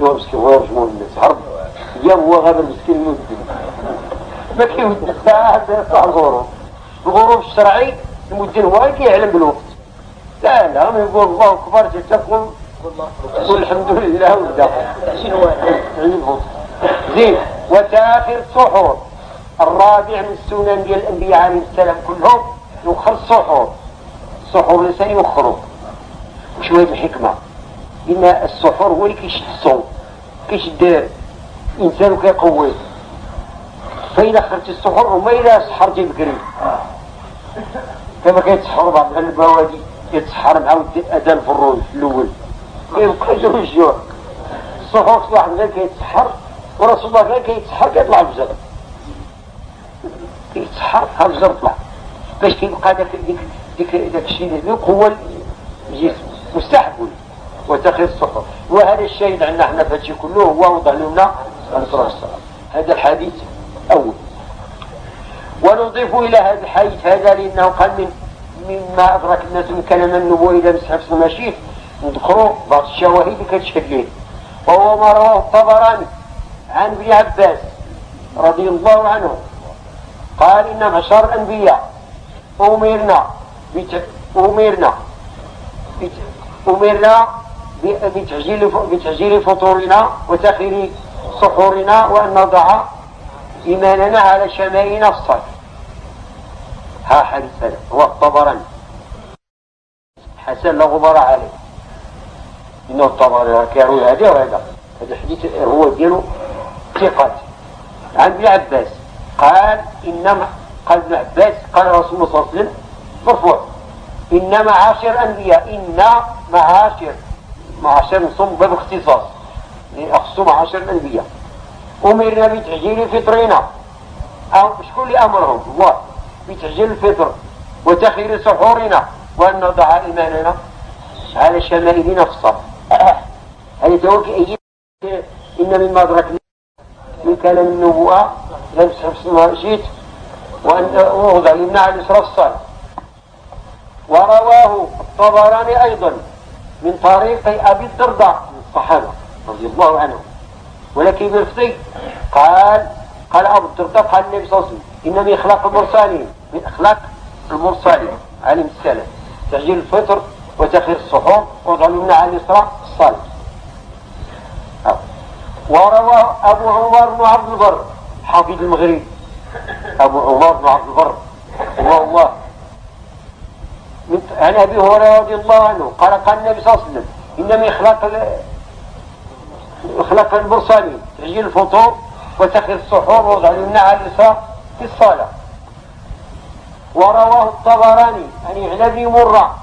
يوم مسكين هو يرجمون الناس هرب جا هو غاب المسكين المدن ما كيودي هذا يطلع الغروب الغروب الشرعي المدن هو اللي كيعلم بالوقت. لا لا ما يقول الله أكبر تقول قل الحمد لله وبدا زين وتأخر السحور الرابع من السنن ديال الأنبياء عليه السلام كلهم يوخر السحور السحور الانسان يوخرو وشو هذه الحكمة. ان السحور هو اللي كيشد الصوم كيشد الانسان وكيقويه فإذا خرجت السحور وما إذا سحرتي بكري كما كيتسحر بعض البوادي يتسحر مع أذان الفروج الأول. كيبقى يجرو الجوع السحور واحد غير كيتسحر ورسول الله غير كيتسحر كيطلع بزاف يتسحر خرج طلع. باش كيبقى داك ديك داك الشيء ذو قوة الجسم مستحب. وتخذ السحر وهذا الشاهد عندنا إحنا فهادشي كله هو وضع لنا الصلاة هذا الحديث أول. ونضيف إلى هذا الحديث هذا لأنه قال من مما أدرك الناس من كلام النبوة إذا مسحف المشيخ. نذكروا بعض الشواهد اللي كتشهد ليه. وهو ما رواه الطبراني عن ابن عباس رضي الله عنه. قال إن معشر الأنبياء أمرنا أمرنا أمرنا بتعجيل بتعجيل فطورنا وتأخير سحورنا وأن نضع إيماننا على شمائنا الصالح ها حديث هو الطبراني. حسن لا غبار عليه. إنه الطبراني كيروي هذا وهذا هذا؟ الحديث هو ديالو ثقات. عن ابن عباس قال إنما قال ابن عباس قال رسول الله صلى الله عليه وسلم مرفوع. إن معاشر الأنبياء إن معاشر معاشر نصوم باب اختصاص. يعني أخصو معاشر الأنبياء أمرنا بتعجيل فطرنا شكون اللي أمرهم؟ الله. بتعجيل الفطر وتخير سحورنا وأن نضع إيماننا على شمائلنا في الصف هذه توك إن مما أدركنا من كلام النبوءة. لمسح ما شئت. وأن وضع اليمنى على اليسرى الصالح ورواه الطبراني أيضا. من طريق أبي الدرداء الصحابة رضي الله عنهم. ولكن بلفظي قال قال أبو الدرداء قال النبي صلى الله عليه وسلم إن من أخلاق المرسلين من أخلاق المرسلين عليهم السلام. تأجيل الفطر وتأخير السحور وضع اليمنى على اليسرى الصالح. وروى أبو عمر بن عبد البر حافظ المغرب أبو عمر بن عبد البر الله الله. عن أبي هريرة رضي الله عنه قال قال النبي صلى الله عليه وسلم إن من إخلاق إخلاق المرسلين تعجيل الفطور وتخذ السحور ووضع اليمنى على اليسار في الصلاة. ورواه الطبراني عن يعني بن مرة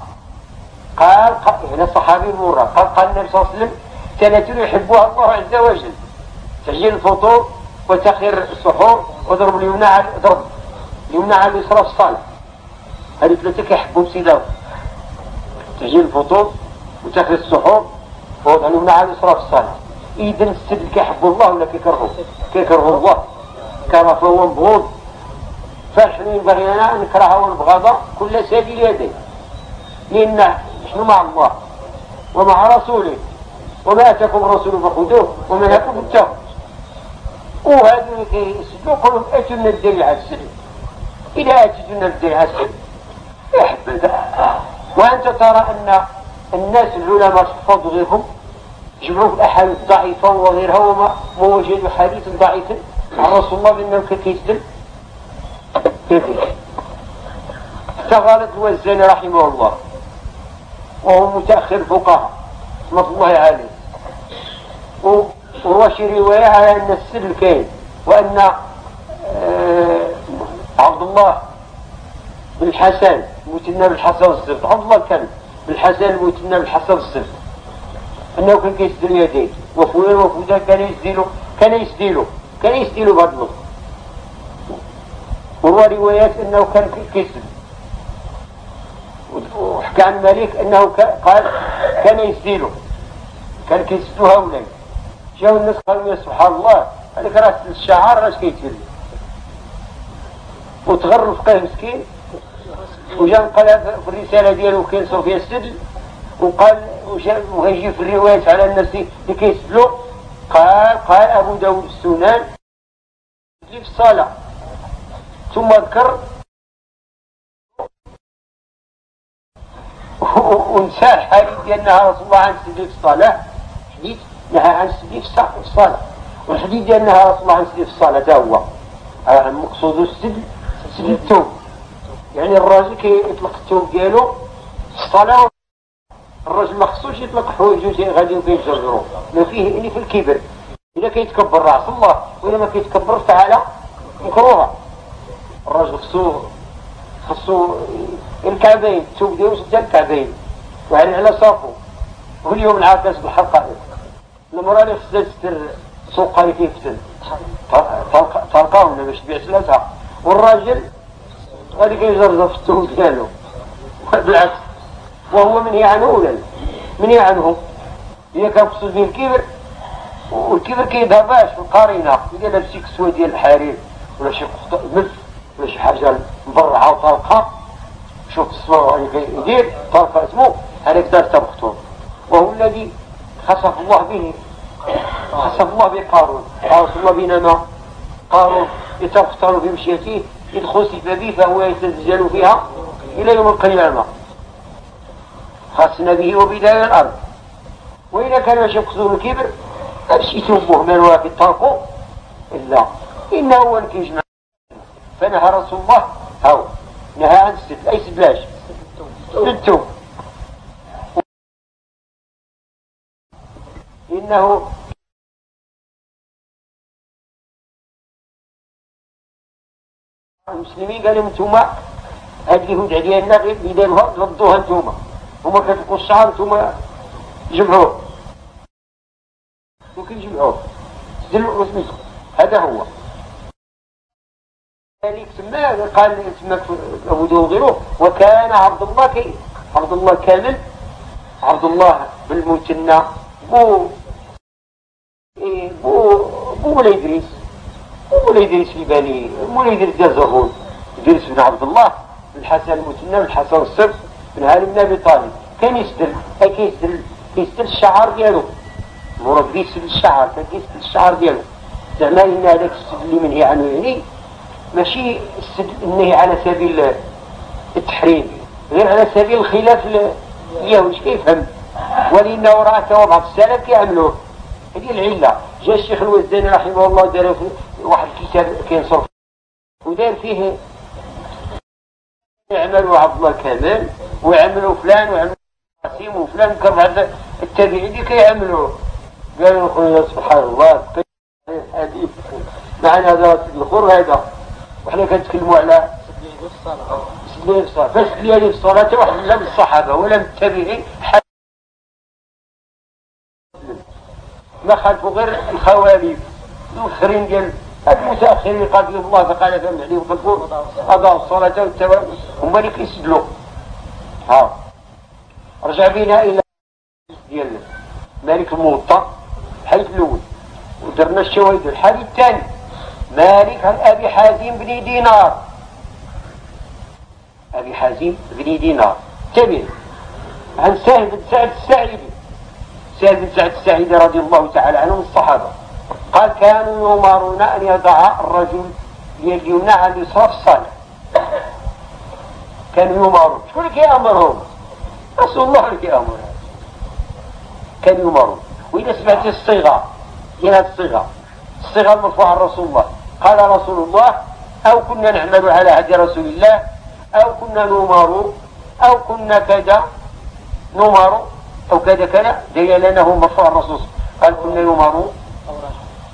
قال هنا صحابي مرة قال قال النبي صلى الله عليه وسلم ثلاثة يحبها الله عز وجل. تسجيل الفطور وتأخير السحور وضرب اليمنى على اليمنى على اليسرى في الصلاة. هذه ثلاثة كيحبوا سيداو تسجيل الفطور وتأخير السحور ووضع على اليسرى في الصلاة إذا السد كيحبوا الله ولا كيكرهوا كيكرهوا الله. كما فهو مبغوض. فنحن ينبغي لنا أن نكرهه ونبغضه كل سبيل يديه لأن نحن مع الله ومع رسوله. وما أتاكم الرسول فخذوه وما نهاكم فاتقوا وهذو اللي كيسدوا كلهم أتوا لنا الدليل على السلم إذا لنا الدليل على السلم احبذ وأنت ترى أن الناس العلماء صفوا غيرهم جمعوا الأحاديث الضعيفة وغيرها وما وجدوا حديث ضعيف عن رسول الله بأنه كيسلم كيف استغالت الوزاني رحمه الله. وهو متأخر الفقهاء رحمة الله عليه. وهو شي رواية على أن السر كاين. وأن آه، عبد الله بن الحسن المتنى بالحسن الصفت عبد الله كان بالحسن المتنى بالحسن الصفت أنه كان كيسدل يديه. وفلان وفلان كان يسدلو كان يسدلو كان يسدلو بهذا النص وهو روايات أنه كان كيسدل. وحكى عن مالك أنه قال كان يسدلو كان كيسدلو هؤلاء. جاو الناس قالوا يا سبحان الله هذاك راه الشعار راش كيتسد وتغر الفقيه مسكين. وجا قال في الرسالة ديالو كينصر فيها السدل وقال وغيجي في الروايات على الناس اللي كيسدلوا قال قال أبو داود السنان في الصلاة. ثم ذكر *laughs* ونسى الحديث ديالنا رسول الله عن السدل في الصلاة حديث نهى عن السدل في الصلاة. والحديث ديالنا رسول الله عن السدل في الصلاة هذا هو. المقصود السدل سدل التوب يعني الراجل كيطلق التوب ديالو في الصلاة الراجل ما خصوش يطلق حوايجو غادي كيجرجرو ما فيه اللي في الكبر. إذا كيتكبر رأس الله وإذا ما كيتكبر تعالى مكروهة الراجل خصو خصو الكعبين التوب ديالو سد الكعبين وعلي على صافو. واليوم العاكس بالحلقة. المرأة اللي خصها تستر ساقها اللي كيفتن. تلقاهم باش تبيع سلاتها والراجل غادي كيجرجر في التوب ديالو بالعكس وهو منهي عنه ولا منهي عنه هي كان قصد به الكبر. والكبر كيذهباش في القرينة. إذا لابسي كسوة ديال الحرير. ولا شي ملف. ولا شي حاجة مبرعة وطلقة. شوف الصور اللي يدير طلقة اسمه. هذاك دار تبختون وهو الذي خسف الله به. خسف الله بقارون. قال رسول الله بينما قارون. يتبختر بمشيته. إذ خسف به فهو يتزلزل فيها إلى يوم القيامة. خاصنا به وبداية الأرض. وإذا كان باش يقصدوا الكبر باش يتوبوه من واحد الطرق إلا إنه هو الكيجمع فنهى رسول الله. هاو نهى عن السد. أي سدلاش سدتو إنه المسلمين انتوما هاد اليهود ديالنا غير بدينها ردوها انتوما. هما كتلقوا الشعر انتوما جمعوه ممكن جمعوه سدلوا وسميتو هذا هو. ذلك تما قال تما أبو داود وكان عبد الله كي عبد الله كامل عبد الله بالمثنى بو إيه بو بو ولا ادريس ولا يدرس في بالي ولا يدرس ديال يدرس بن عبد الله بن الحسن المثنى بن الحسن السبط بن علي بن أبي طالب. كان يسدل كيسدل كيسدل الشعر ديالو. مربي يسدل الشعر كان كيسدل الشعر ديالو. زعما إن هذاك السدل اللي منهي عنه يعني ماشي السدل النهي على سبيل التحريم غير على سبيل الخلاف اليهود كيفهم ولأنه راه بعض السلف كيعملوه. هذه العلة. جاء الشيخ الوزاني رحمه الله دار واحد الكتاب كينصر ودار فيه يعملوا عبد الله كامل ويعملوا فلان ويعملوا قاسم وفلان كان هذا التابعين اللي كيعملوا. قالوا خويا سبحان الله الحديث معنا هذا الخور هذا. وحنا كنتكلموا على في الصلاة. فسدليه في الصلاة واحد لا من الصحابة ولا من التابعين ما خالفوا غير الخوالف الاخرين ديال المتاخرين قاتلهم الله فقال فهم عليهم خلفوا اضاعوا الصلاة والتوام هما اللي كيسدلوا ها. رجع بنا إلى ديال مالك الموطأ الحديث الأول. ودرنا الشواهد الحديث الثاني. مالك عن أبي حازم بن دينار؟ أبي حازم بن دينار. تبع عن سهل بن سعد الساعدي؟ سهل بن سعد الساعدي رضي الله تعالى عنه من الصحابة. قال كانوا يؤمرون أن يضع الرجل يد اليمنى اليسرى في الصلاة كانوا يؤمرون شكون اللي كيأمرهم؟ رسول الله اللي كيأمرهم كانوا يؤمرون وإذا سمعت الصيغة ديال هذه الصيغة. الصيغة المرفوعة عن رسول الله. قال رسول الله أو كنا نعمل على هدي رسول الله أو كنا نؤمر أو كنا كذا نمر أو كذا كذا دليل أنه مرفوع الرسول قال كنا نمر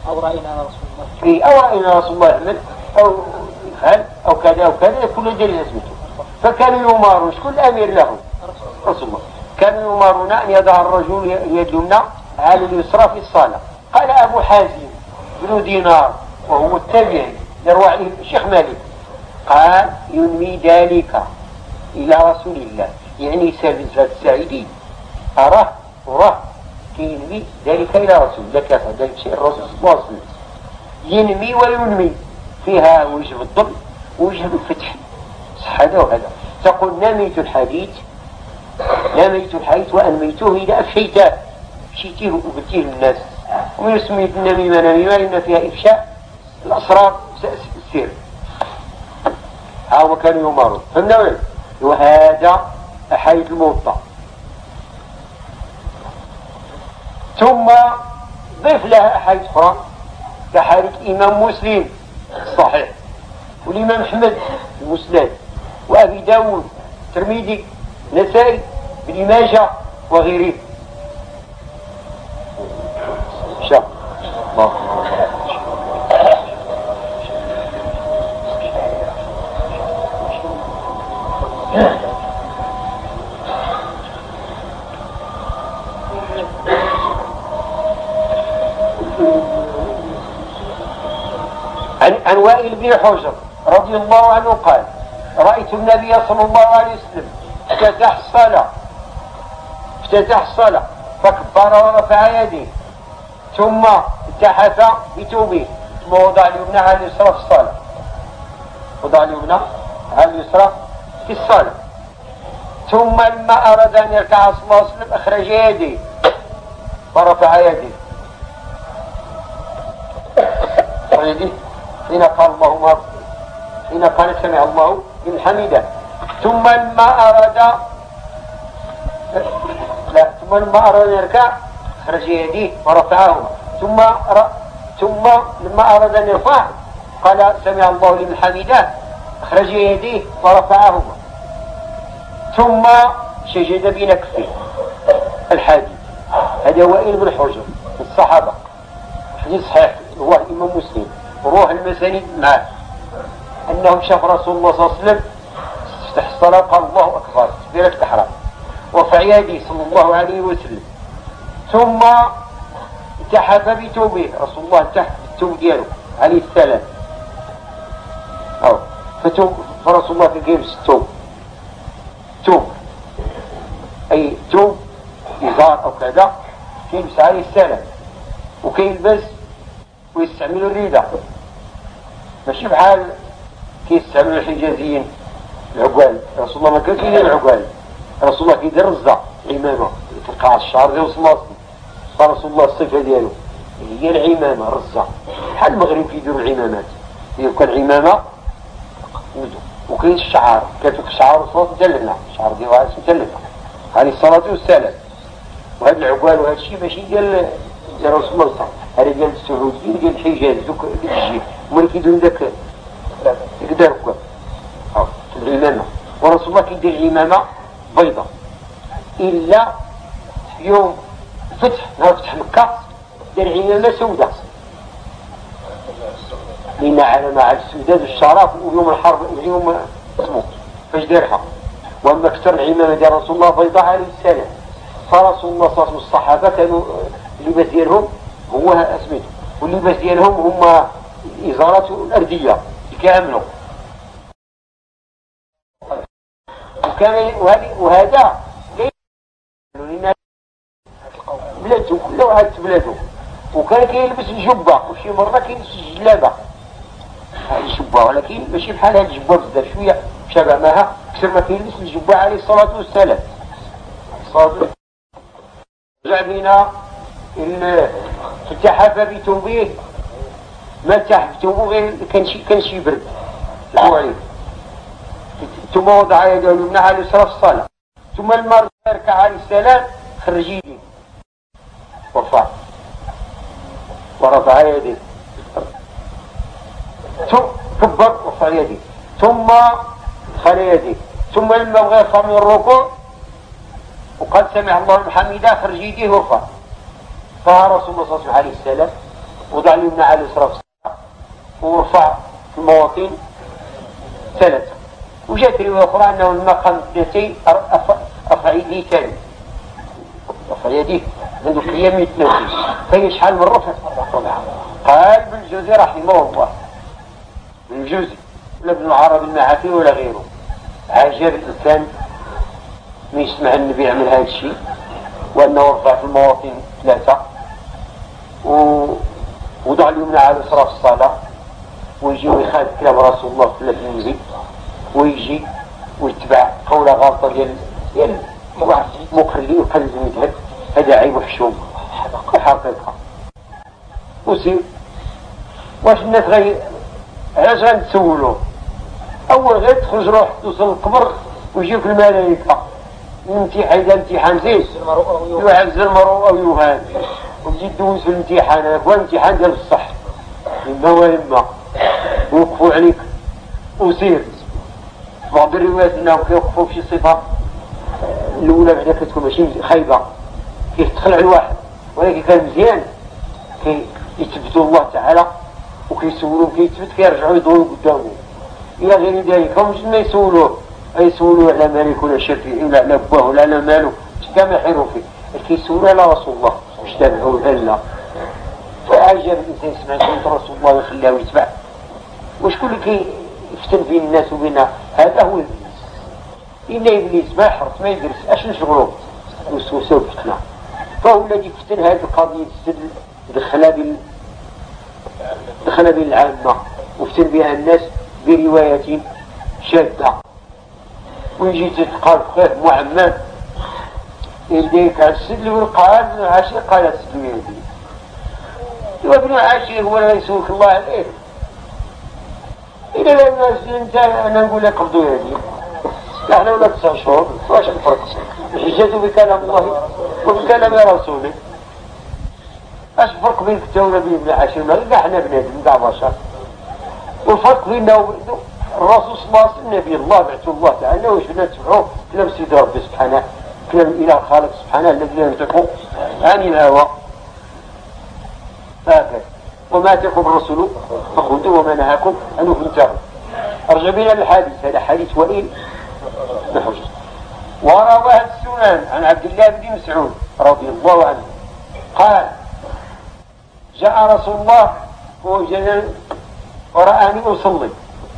أو رأينا رسول الله. في أو رأينا رسول الله يحمل أو يفعل أو كذا أو كذا كل دليل اسمته فكانوا يمارون شكون الأمير له؟ رسول الله. كانوا يمارون أن يضع الرجل اليمنى على اليسرى في الصلاة قال أبو حازم بن دينار وهو التابعي يروى عليه الشيخ مالك قال ينمي ذلك إلى رسول الله. يعني سابز السعيدي أراه وراه كينمي ذلك إلى رسول كيف ذلك شيء الرسول صلى الله عليه وسلم ينمي؟ وينمي فيها وجه الضم وجه الفتح. هذا وهذا تقول نميت الحديث نميت الحديث وأنميته إذا أفشيته. أفشيته وقلتيه للناس. ومن يسمي النميمة نميمة لأن فيها إفشاء. الأسرار السير هاو كانوا يمارون فهمنا وين؟ وهذا أحاديث الموطأ. ثم ضيف لها أحاديث أخرى كحديث إمام مسلم. صحيح. والإمام أحمد المسند. وأبي داود الترمذي نسائي بن ماجه وغيره شاء الله. حجر رضي الله عنه قال رأيت النبي صلى الله عليه وسلم افتتح الصلاة افتتح الصلاة فكبر ورفع يديه ثم التحف بتوبه ثم وضع اليمنى على اليسرى في الصلاة. وضع اليمنى على اليسرى في الصلاة. ثم لما أراد أن يركع صلى الله عليه وسلم أخرج يديه ورفع يديه. حين قال اللهم حين قال سمع الله من حمده. ثم لما أراد لا ثم لما أراد يركع خرج يديه ورفعهما ثم ر... ثم لما أراد أن يرفع قال سمع الله لمن حمده أخرج يديه ورفعهما ثم سجد بين كفيه الحديث هذا وائل بن حجر الصحابة. حديث صحيح هو الإمام مسلم. وروح المسانيد معه أنه شاف رسول الله صلى الله عليه وسلم الصلاة قال الله أكبر تكبيرة الإحرام ورفع يديه صلى الله عليه وسلم. ثم التحف بتوبه رسول الله التحف بالتوب دياله عليه السلام. فتوب فرسول الله كيلبس التوب. توب. أي توب إزار أو كذا كيلبس عليه السلام. وكيلبس ويستعمل الرداء ماشي بحال كيستعملوا الحجازيين العقال. رسول الله ما كان كيدير العقال. رسول الله كيدير الرزة العمامة تلقى الشعر ديال وصلاصي فرسول الله الصفة ديالو. هي العمامة الرزة. بحال المغرب كيديروا العمامات. ديال كان عمامة وكاين الشعار. كتلقى الشعر وصلاص متلفنا الشعر ديالو عاس متلفنا هذه الصلاة والسلام وهذا العقال وهذا الشيء ماشي ديال ديال رسول الله هذا ديال السعوديين ديال الحجاز دوك الجي هما كيديروا داك يقدر هكا العمامة ورسول الله كيدير العمامة بيضة. إلا يوم فتح نهار فتح مكة دار عمامة سوداء. لأن علامة على السوداء الشرف ويوم الحرب اليوم اسمه فاش دارها؟ وأما كثر العمامة ديال رسول الله بيضاء عليه السلام. فرسول الله صلى الله عليه وسلم الصحابة كانوا اللباس ديالهم هو اسميته واللباس ديالهم هما إزارات الأردية كامله وكان وهذا بلاده كله عاد بلاده وكان كيلبس الجبة وشي مرة كيلبس الجلابة هذه الجبة ولكن ماشي بحال هذه الجبة بزاف. شوية شبه معها كثر ما كيلبس الجبة عليه الصلاة والسلام. رجع بينا التحف بتوبيه ما بتوبه غير كان شي كان شي برد. عليه ثم وضع يده اليمنى على اليسرى في الصلاة ثم المرء يركع عليه السلام خرج يديه ورفع ورفع يديه ثم كبر ورفع يديه ثم خلى يديه ثم لما بغى يرفع من الركوع وقد سمع الله من حميده خرج يديه ورفع فرسول الله صلى الله عليه وسلم وضع اليمنى على اليسرى ورفع في المواطن ثلاثة. وجاءت رواية أخرى أنه المقام اثنتين رفع يديه ثاني رفع يديه. منذ القيام يتنفس فهي شحال من رفع قال ابن الجوزي رحمه الله. الجوزي ولا ابن العربي المعافي ولا غيره. عجب الإنسان. ما يسمع النبي يعمل هذا الشيء. وأنه رفع في المواطن ثلاثة. ووضع اليمنى على اليسرى في الصلاة. ويجي ويخالف كلام رسول الله في النبي ويجي ويتبع قولة غلطة ديال ديال واحد مخلي وقلب مذهب هذا عيب وحشوم حقيقة. وسير واش الناس غير علاش غنتسولو؟ أول غير تخرج روح توصل القبر ويجيك الملائكة. الامتحان اذا امتحان زين يعز المرء أو يهان وتجي تدوز في الامتحان هذاك هو الامتحان ديال الصح. اما وإما. ويوقفوا عليك وسير بعض الروايات إنهم كيوقفوا في صفة. الأولى بعدا كتكون ماشي خايبة. كيتخلع الواحد. ولكن كان مزيان. كيثبتوا الله تعالى وكيسولوه كيثبت كيرجعوا يدوروا قدامه. إلى غير ذلك هم ما يسولوه يسولوه على مالك ولا شفيع ولا على باه ولا على ماله. كما يحيروا فيه. كيسولوا على رسول الله. واش تابعوا ولا لا؟ فعجب الإنسان يسمع كلمة رسول الله ويخليه ويتبع. وشكون اللي كيفتن بين الناس وبين هذا هو ابليس ان إبليس ما يحرص ما يدرس. أش نشغلوه وسوسه وفتنه فهو الذي فتن هذه القضية السد دخلها بين العامة وفتن بها الناس برواية شادة. ويجي تتقال فيه معمم يديك السد والقال عاشر قال السد يدي وابن عاشر هو يسوك الله عليه. إذا لم انت أنا نقول لك قبضوا يدي. نحن ولا تسع شهور واش الفرق الحجة بكلام الله وبكلام رسوله. اش الفرق بين التولى بين ابن عاشر ما إحنا بنادم كاع بشر والفرق بيننا وبين الرسول صلى الله عليه وسلم نبي الله بعثه الله تعالى واش بدنا نتبعوه كلام سيدي ربي سبحانه كلام الاله الخالق سبحانه الذي ينطق عن الهوى هكذا. وما اتاكم الرسول فخذوه وما نهاكم عنه فانتهوا ارجع بنا الحديث هذا حديث وإن بحجة ورواه السنن عن عبد الله بن مسعود رضي الله عنه. قال جاء رسول الله ورآني أصلي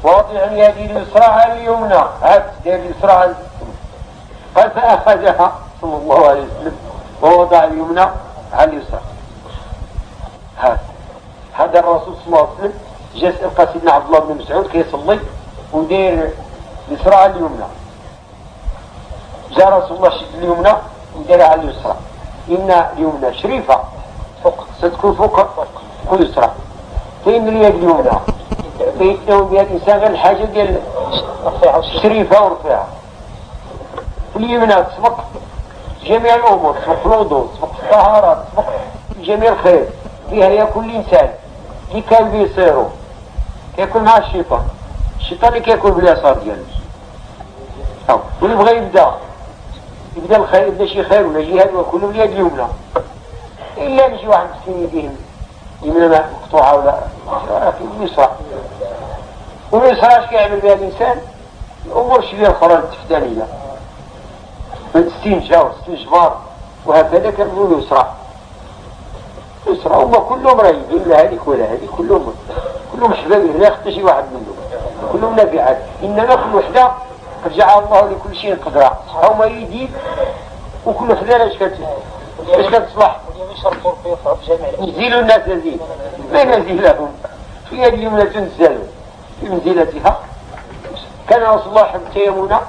ووضع يدي اليسرى على اليمنى. عبد يدي اليسرى قال فأخذها صلى الله عليه وسلم ووضع اليمنى على اليسرى. هذا هذا الرسول صلى الله عليه وسلم يلقى سيدنا عبد الله بن مسعود كيصلي ودير اليسرى على اليمنى. جاء رسول الله شد اليمنى ودير على اليسرى. إن اليمنى شريفة فوق ستكون فوق فوق اليسرى فإن اليد اليمنى؟ فيتناول بها الإنسان غير الحاجة ديال الشريفة ورفيعة. اليمنى تسبق جميع الأمور تسبق الوضوء تسبق الطهارات تسبق جميع الخير. فيها ياكل الإنسان اللي كان بيصيروا كياكل مع الشيطان الشيطان اللي كياكل باليسار ديالو أو واللي بغى يبدا يبدا الخير يبدا شي خير ولا جهاد وكله باليد اليمنى إلا نجي واحد مسكين يديهم يمنى مقطوعة ولا اليسرى واليسرى اش كيعمل بها الإنسان الأمور شوية أخرى التفدانية الاستنجاء والاستجمار وهكذا كنقولوا اليسرى يسرى هما كلهم رايبين لا هذيك ولا هذيك كلهم كلهم حبابين لا يخطي شي واحد منهم كلهم نافعات. انما كل وحدة قد جعل الله لكل شيء قدرا هما يدين وكل وحدة اش كت اش كتصلح نزيلوا الناس نزيل ما نزيل لهم في هذه اليمنى تنزل في منزلتها. كان رسول الله حب تيمنا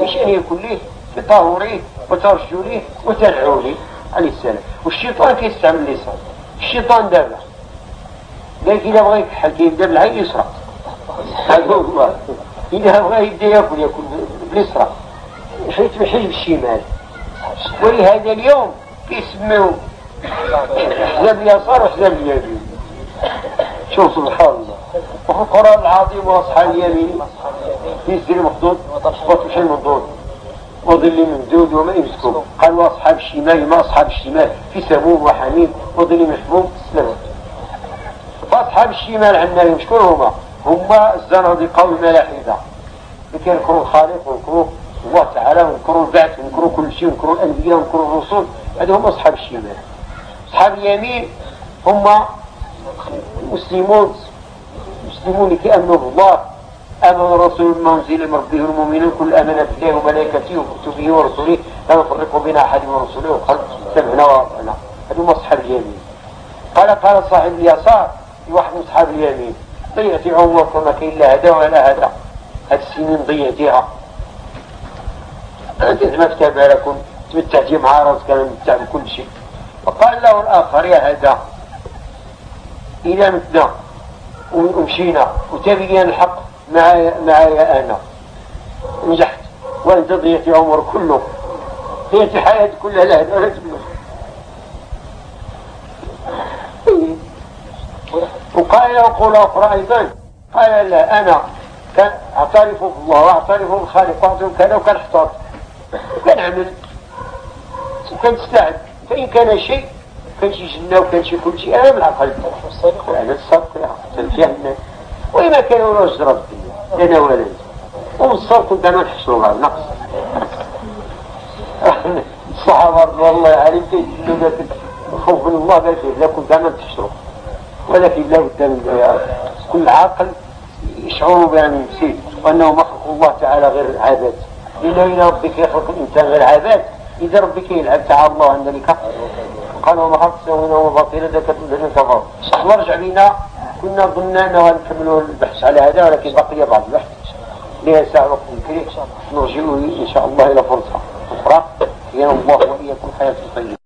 بشأنه كله بطهوره وترجله وتدعوله عليه السلام. والشيطان كيستعمل اللسان الشيطان دابا. قال إذا بغى يكحل كيبدا بالعين اليسرى هذا هو. إذا بغى يبدا يأكل يأكل باليسرى حيث بحزب الشمال ولهذا اليوم كيسميو حزب اليسار وحزب اليمين. شوف سبحان الله. وفي القرآن العظيم وأصحاب اليمين في سر المخدود وتمشي المخدود وظل ممدود وما يمسكون قال وأصحاب الشمال ما أصحاب الشمال؟ في سموم وحميم وظل محبوب سلمت فأصحاب الشمال عندنا شكون هما. هما الزنادقه والملاحده اللي كينكروا الخالق وينكروا الله تعالى وينكروا البعث وينكروا كل شيء وينكروا الأنبياء وينكروا الرسل. هذو هما أصحاب الشمال. أصحاب اليمين هما المسلمون المسلمون اللي كيأمنوا بالله. آمن الرسول بما انزل من ربه المؤمنون كل آمن بالله وملائكته وكتبه ورسله لا نفرق بين أحد من رسله. وقال سمعنا وأطعنا. هذو هما أصحاب اليمين. قال قال صاحب اليسار واحد من أصحاب اليمين. ضيعتي عمرك وما كاين لا هذا ولا هذا. هاد السنين ضيعتيها انت ما تتابع لكم. تمتعتي مع راسك أنا متع بكل شيء. فقال له الآخر يا هذا اذا متنا. ومشينا. وتبين الحق. معايا معايا أنا. نجحت. وأنت ضيعتي عمر كله. ضيعتي حياتي كلها لا هذا ولا تبلغ وقال له قول أخرى أيضا قال لا أنا كان أعترف بالله وأعترف بالخالق وأعترف كذا وكان احتاط وكان عمل. وكان تستعد فإن كان شيء كان شي جنة وكان شي كل شيء أنا من العقل. أنا الصدق يا الجنة وإما كان ولا أجرب الدنيا أنا ولا ومصر كنت بعض نقص. *laughs* الصحابة رضي الله عليهم كيجلوا خوف من الله فيه لا كنت أنا تحشروا ولكن لا بد كل عاقل يشعر بأنه نسيت وأنه مخلوق الله تعالى غير العباد. لأنه إلى ربك يخلق الإنسان غير عباد إذا ربك يلعب تعالى الله عن ذلك قال وما خلق سوينا وباطلا ذاك الذي كفر. ورجع بنا كنا ظننا أنه نكملوا البحث على هذا ولكن بقي بعض البحث. لها ساعة وقت كريم؟ نرجع إن شاء الله إلى فرصة أخرى. يا الله وإياكم حياة طيبة.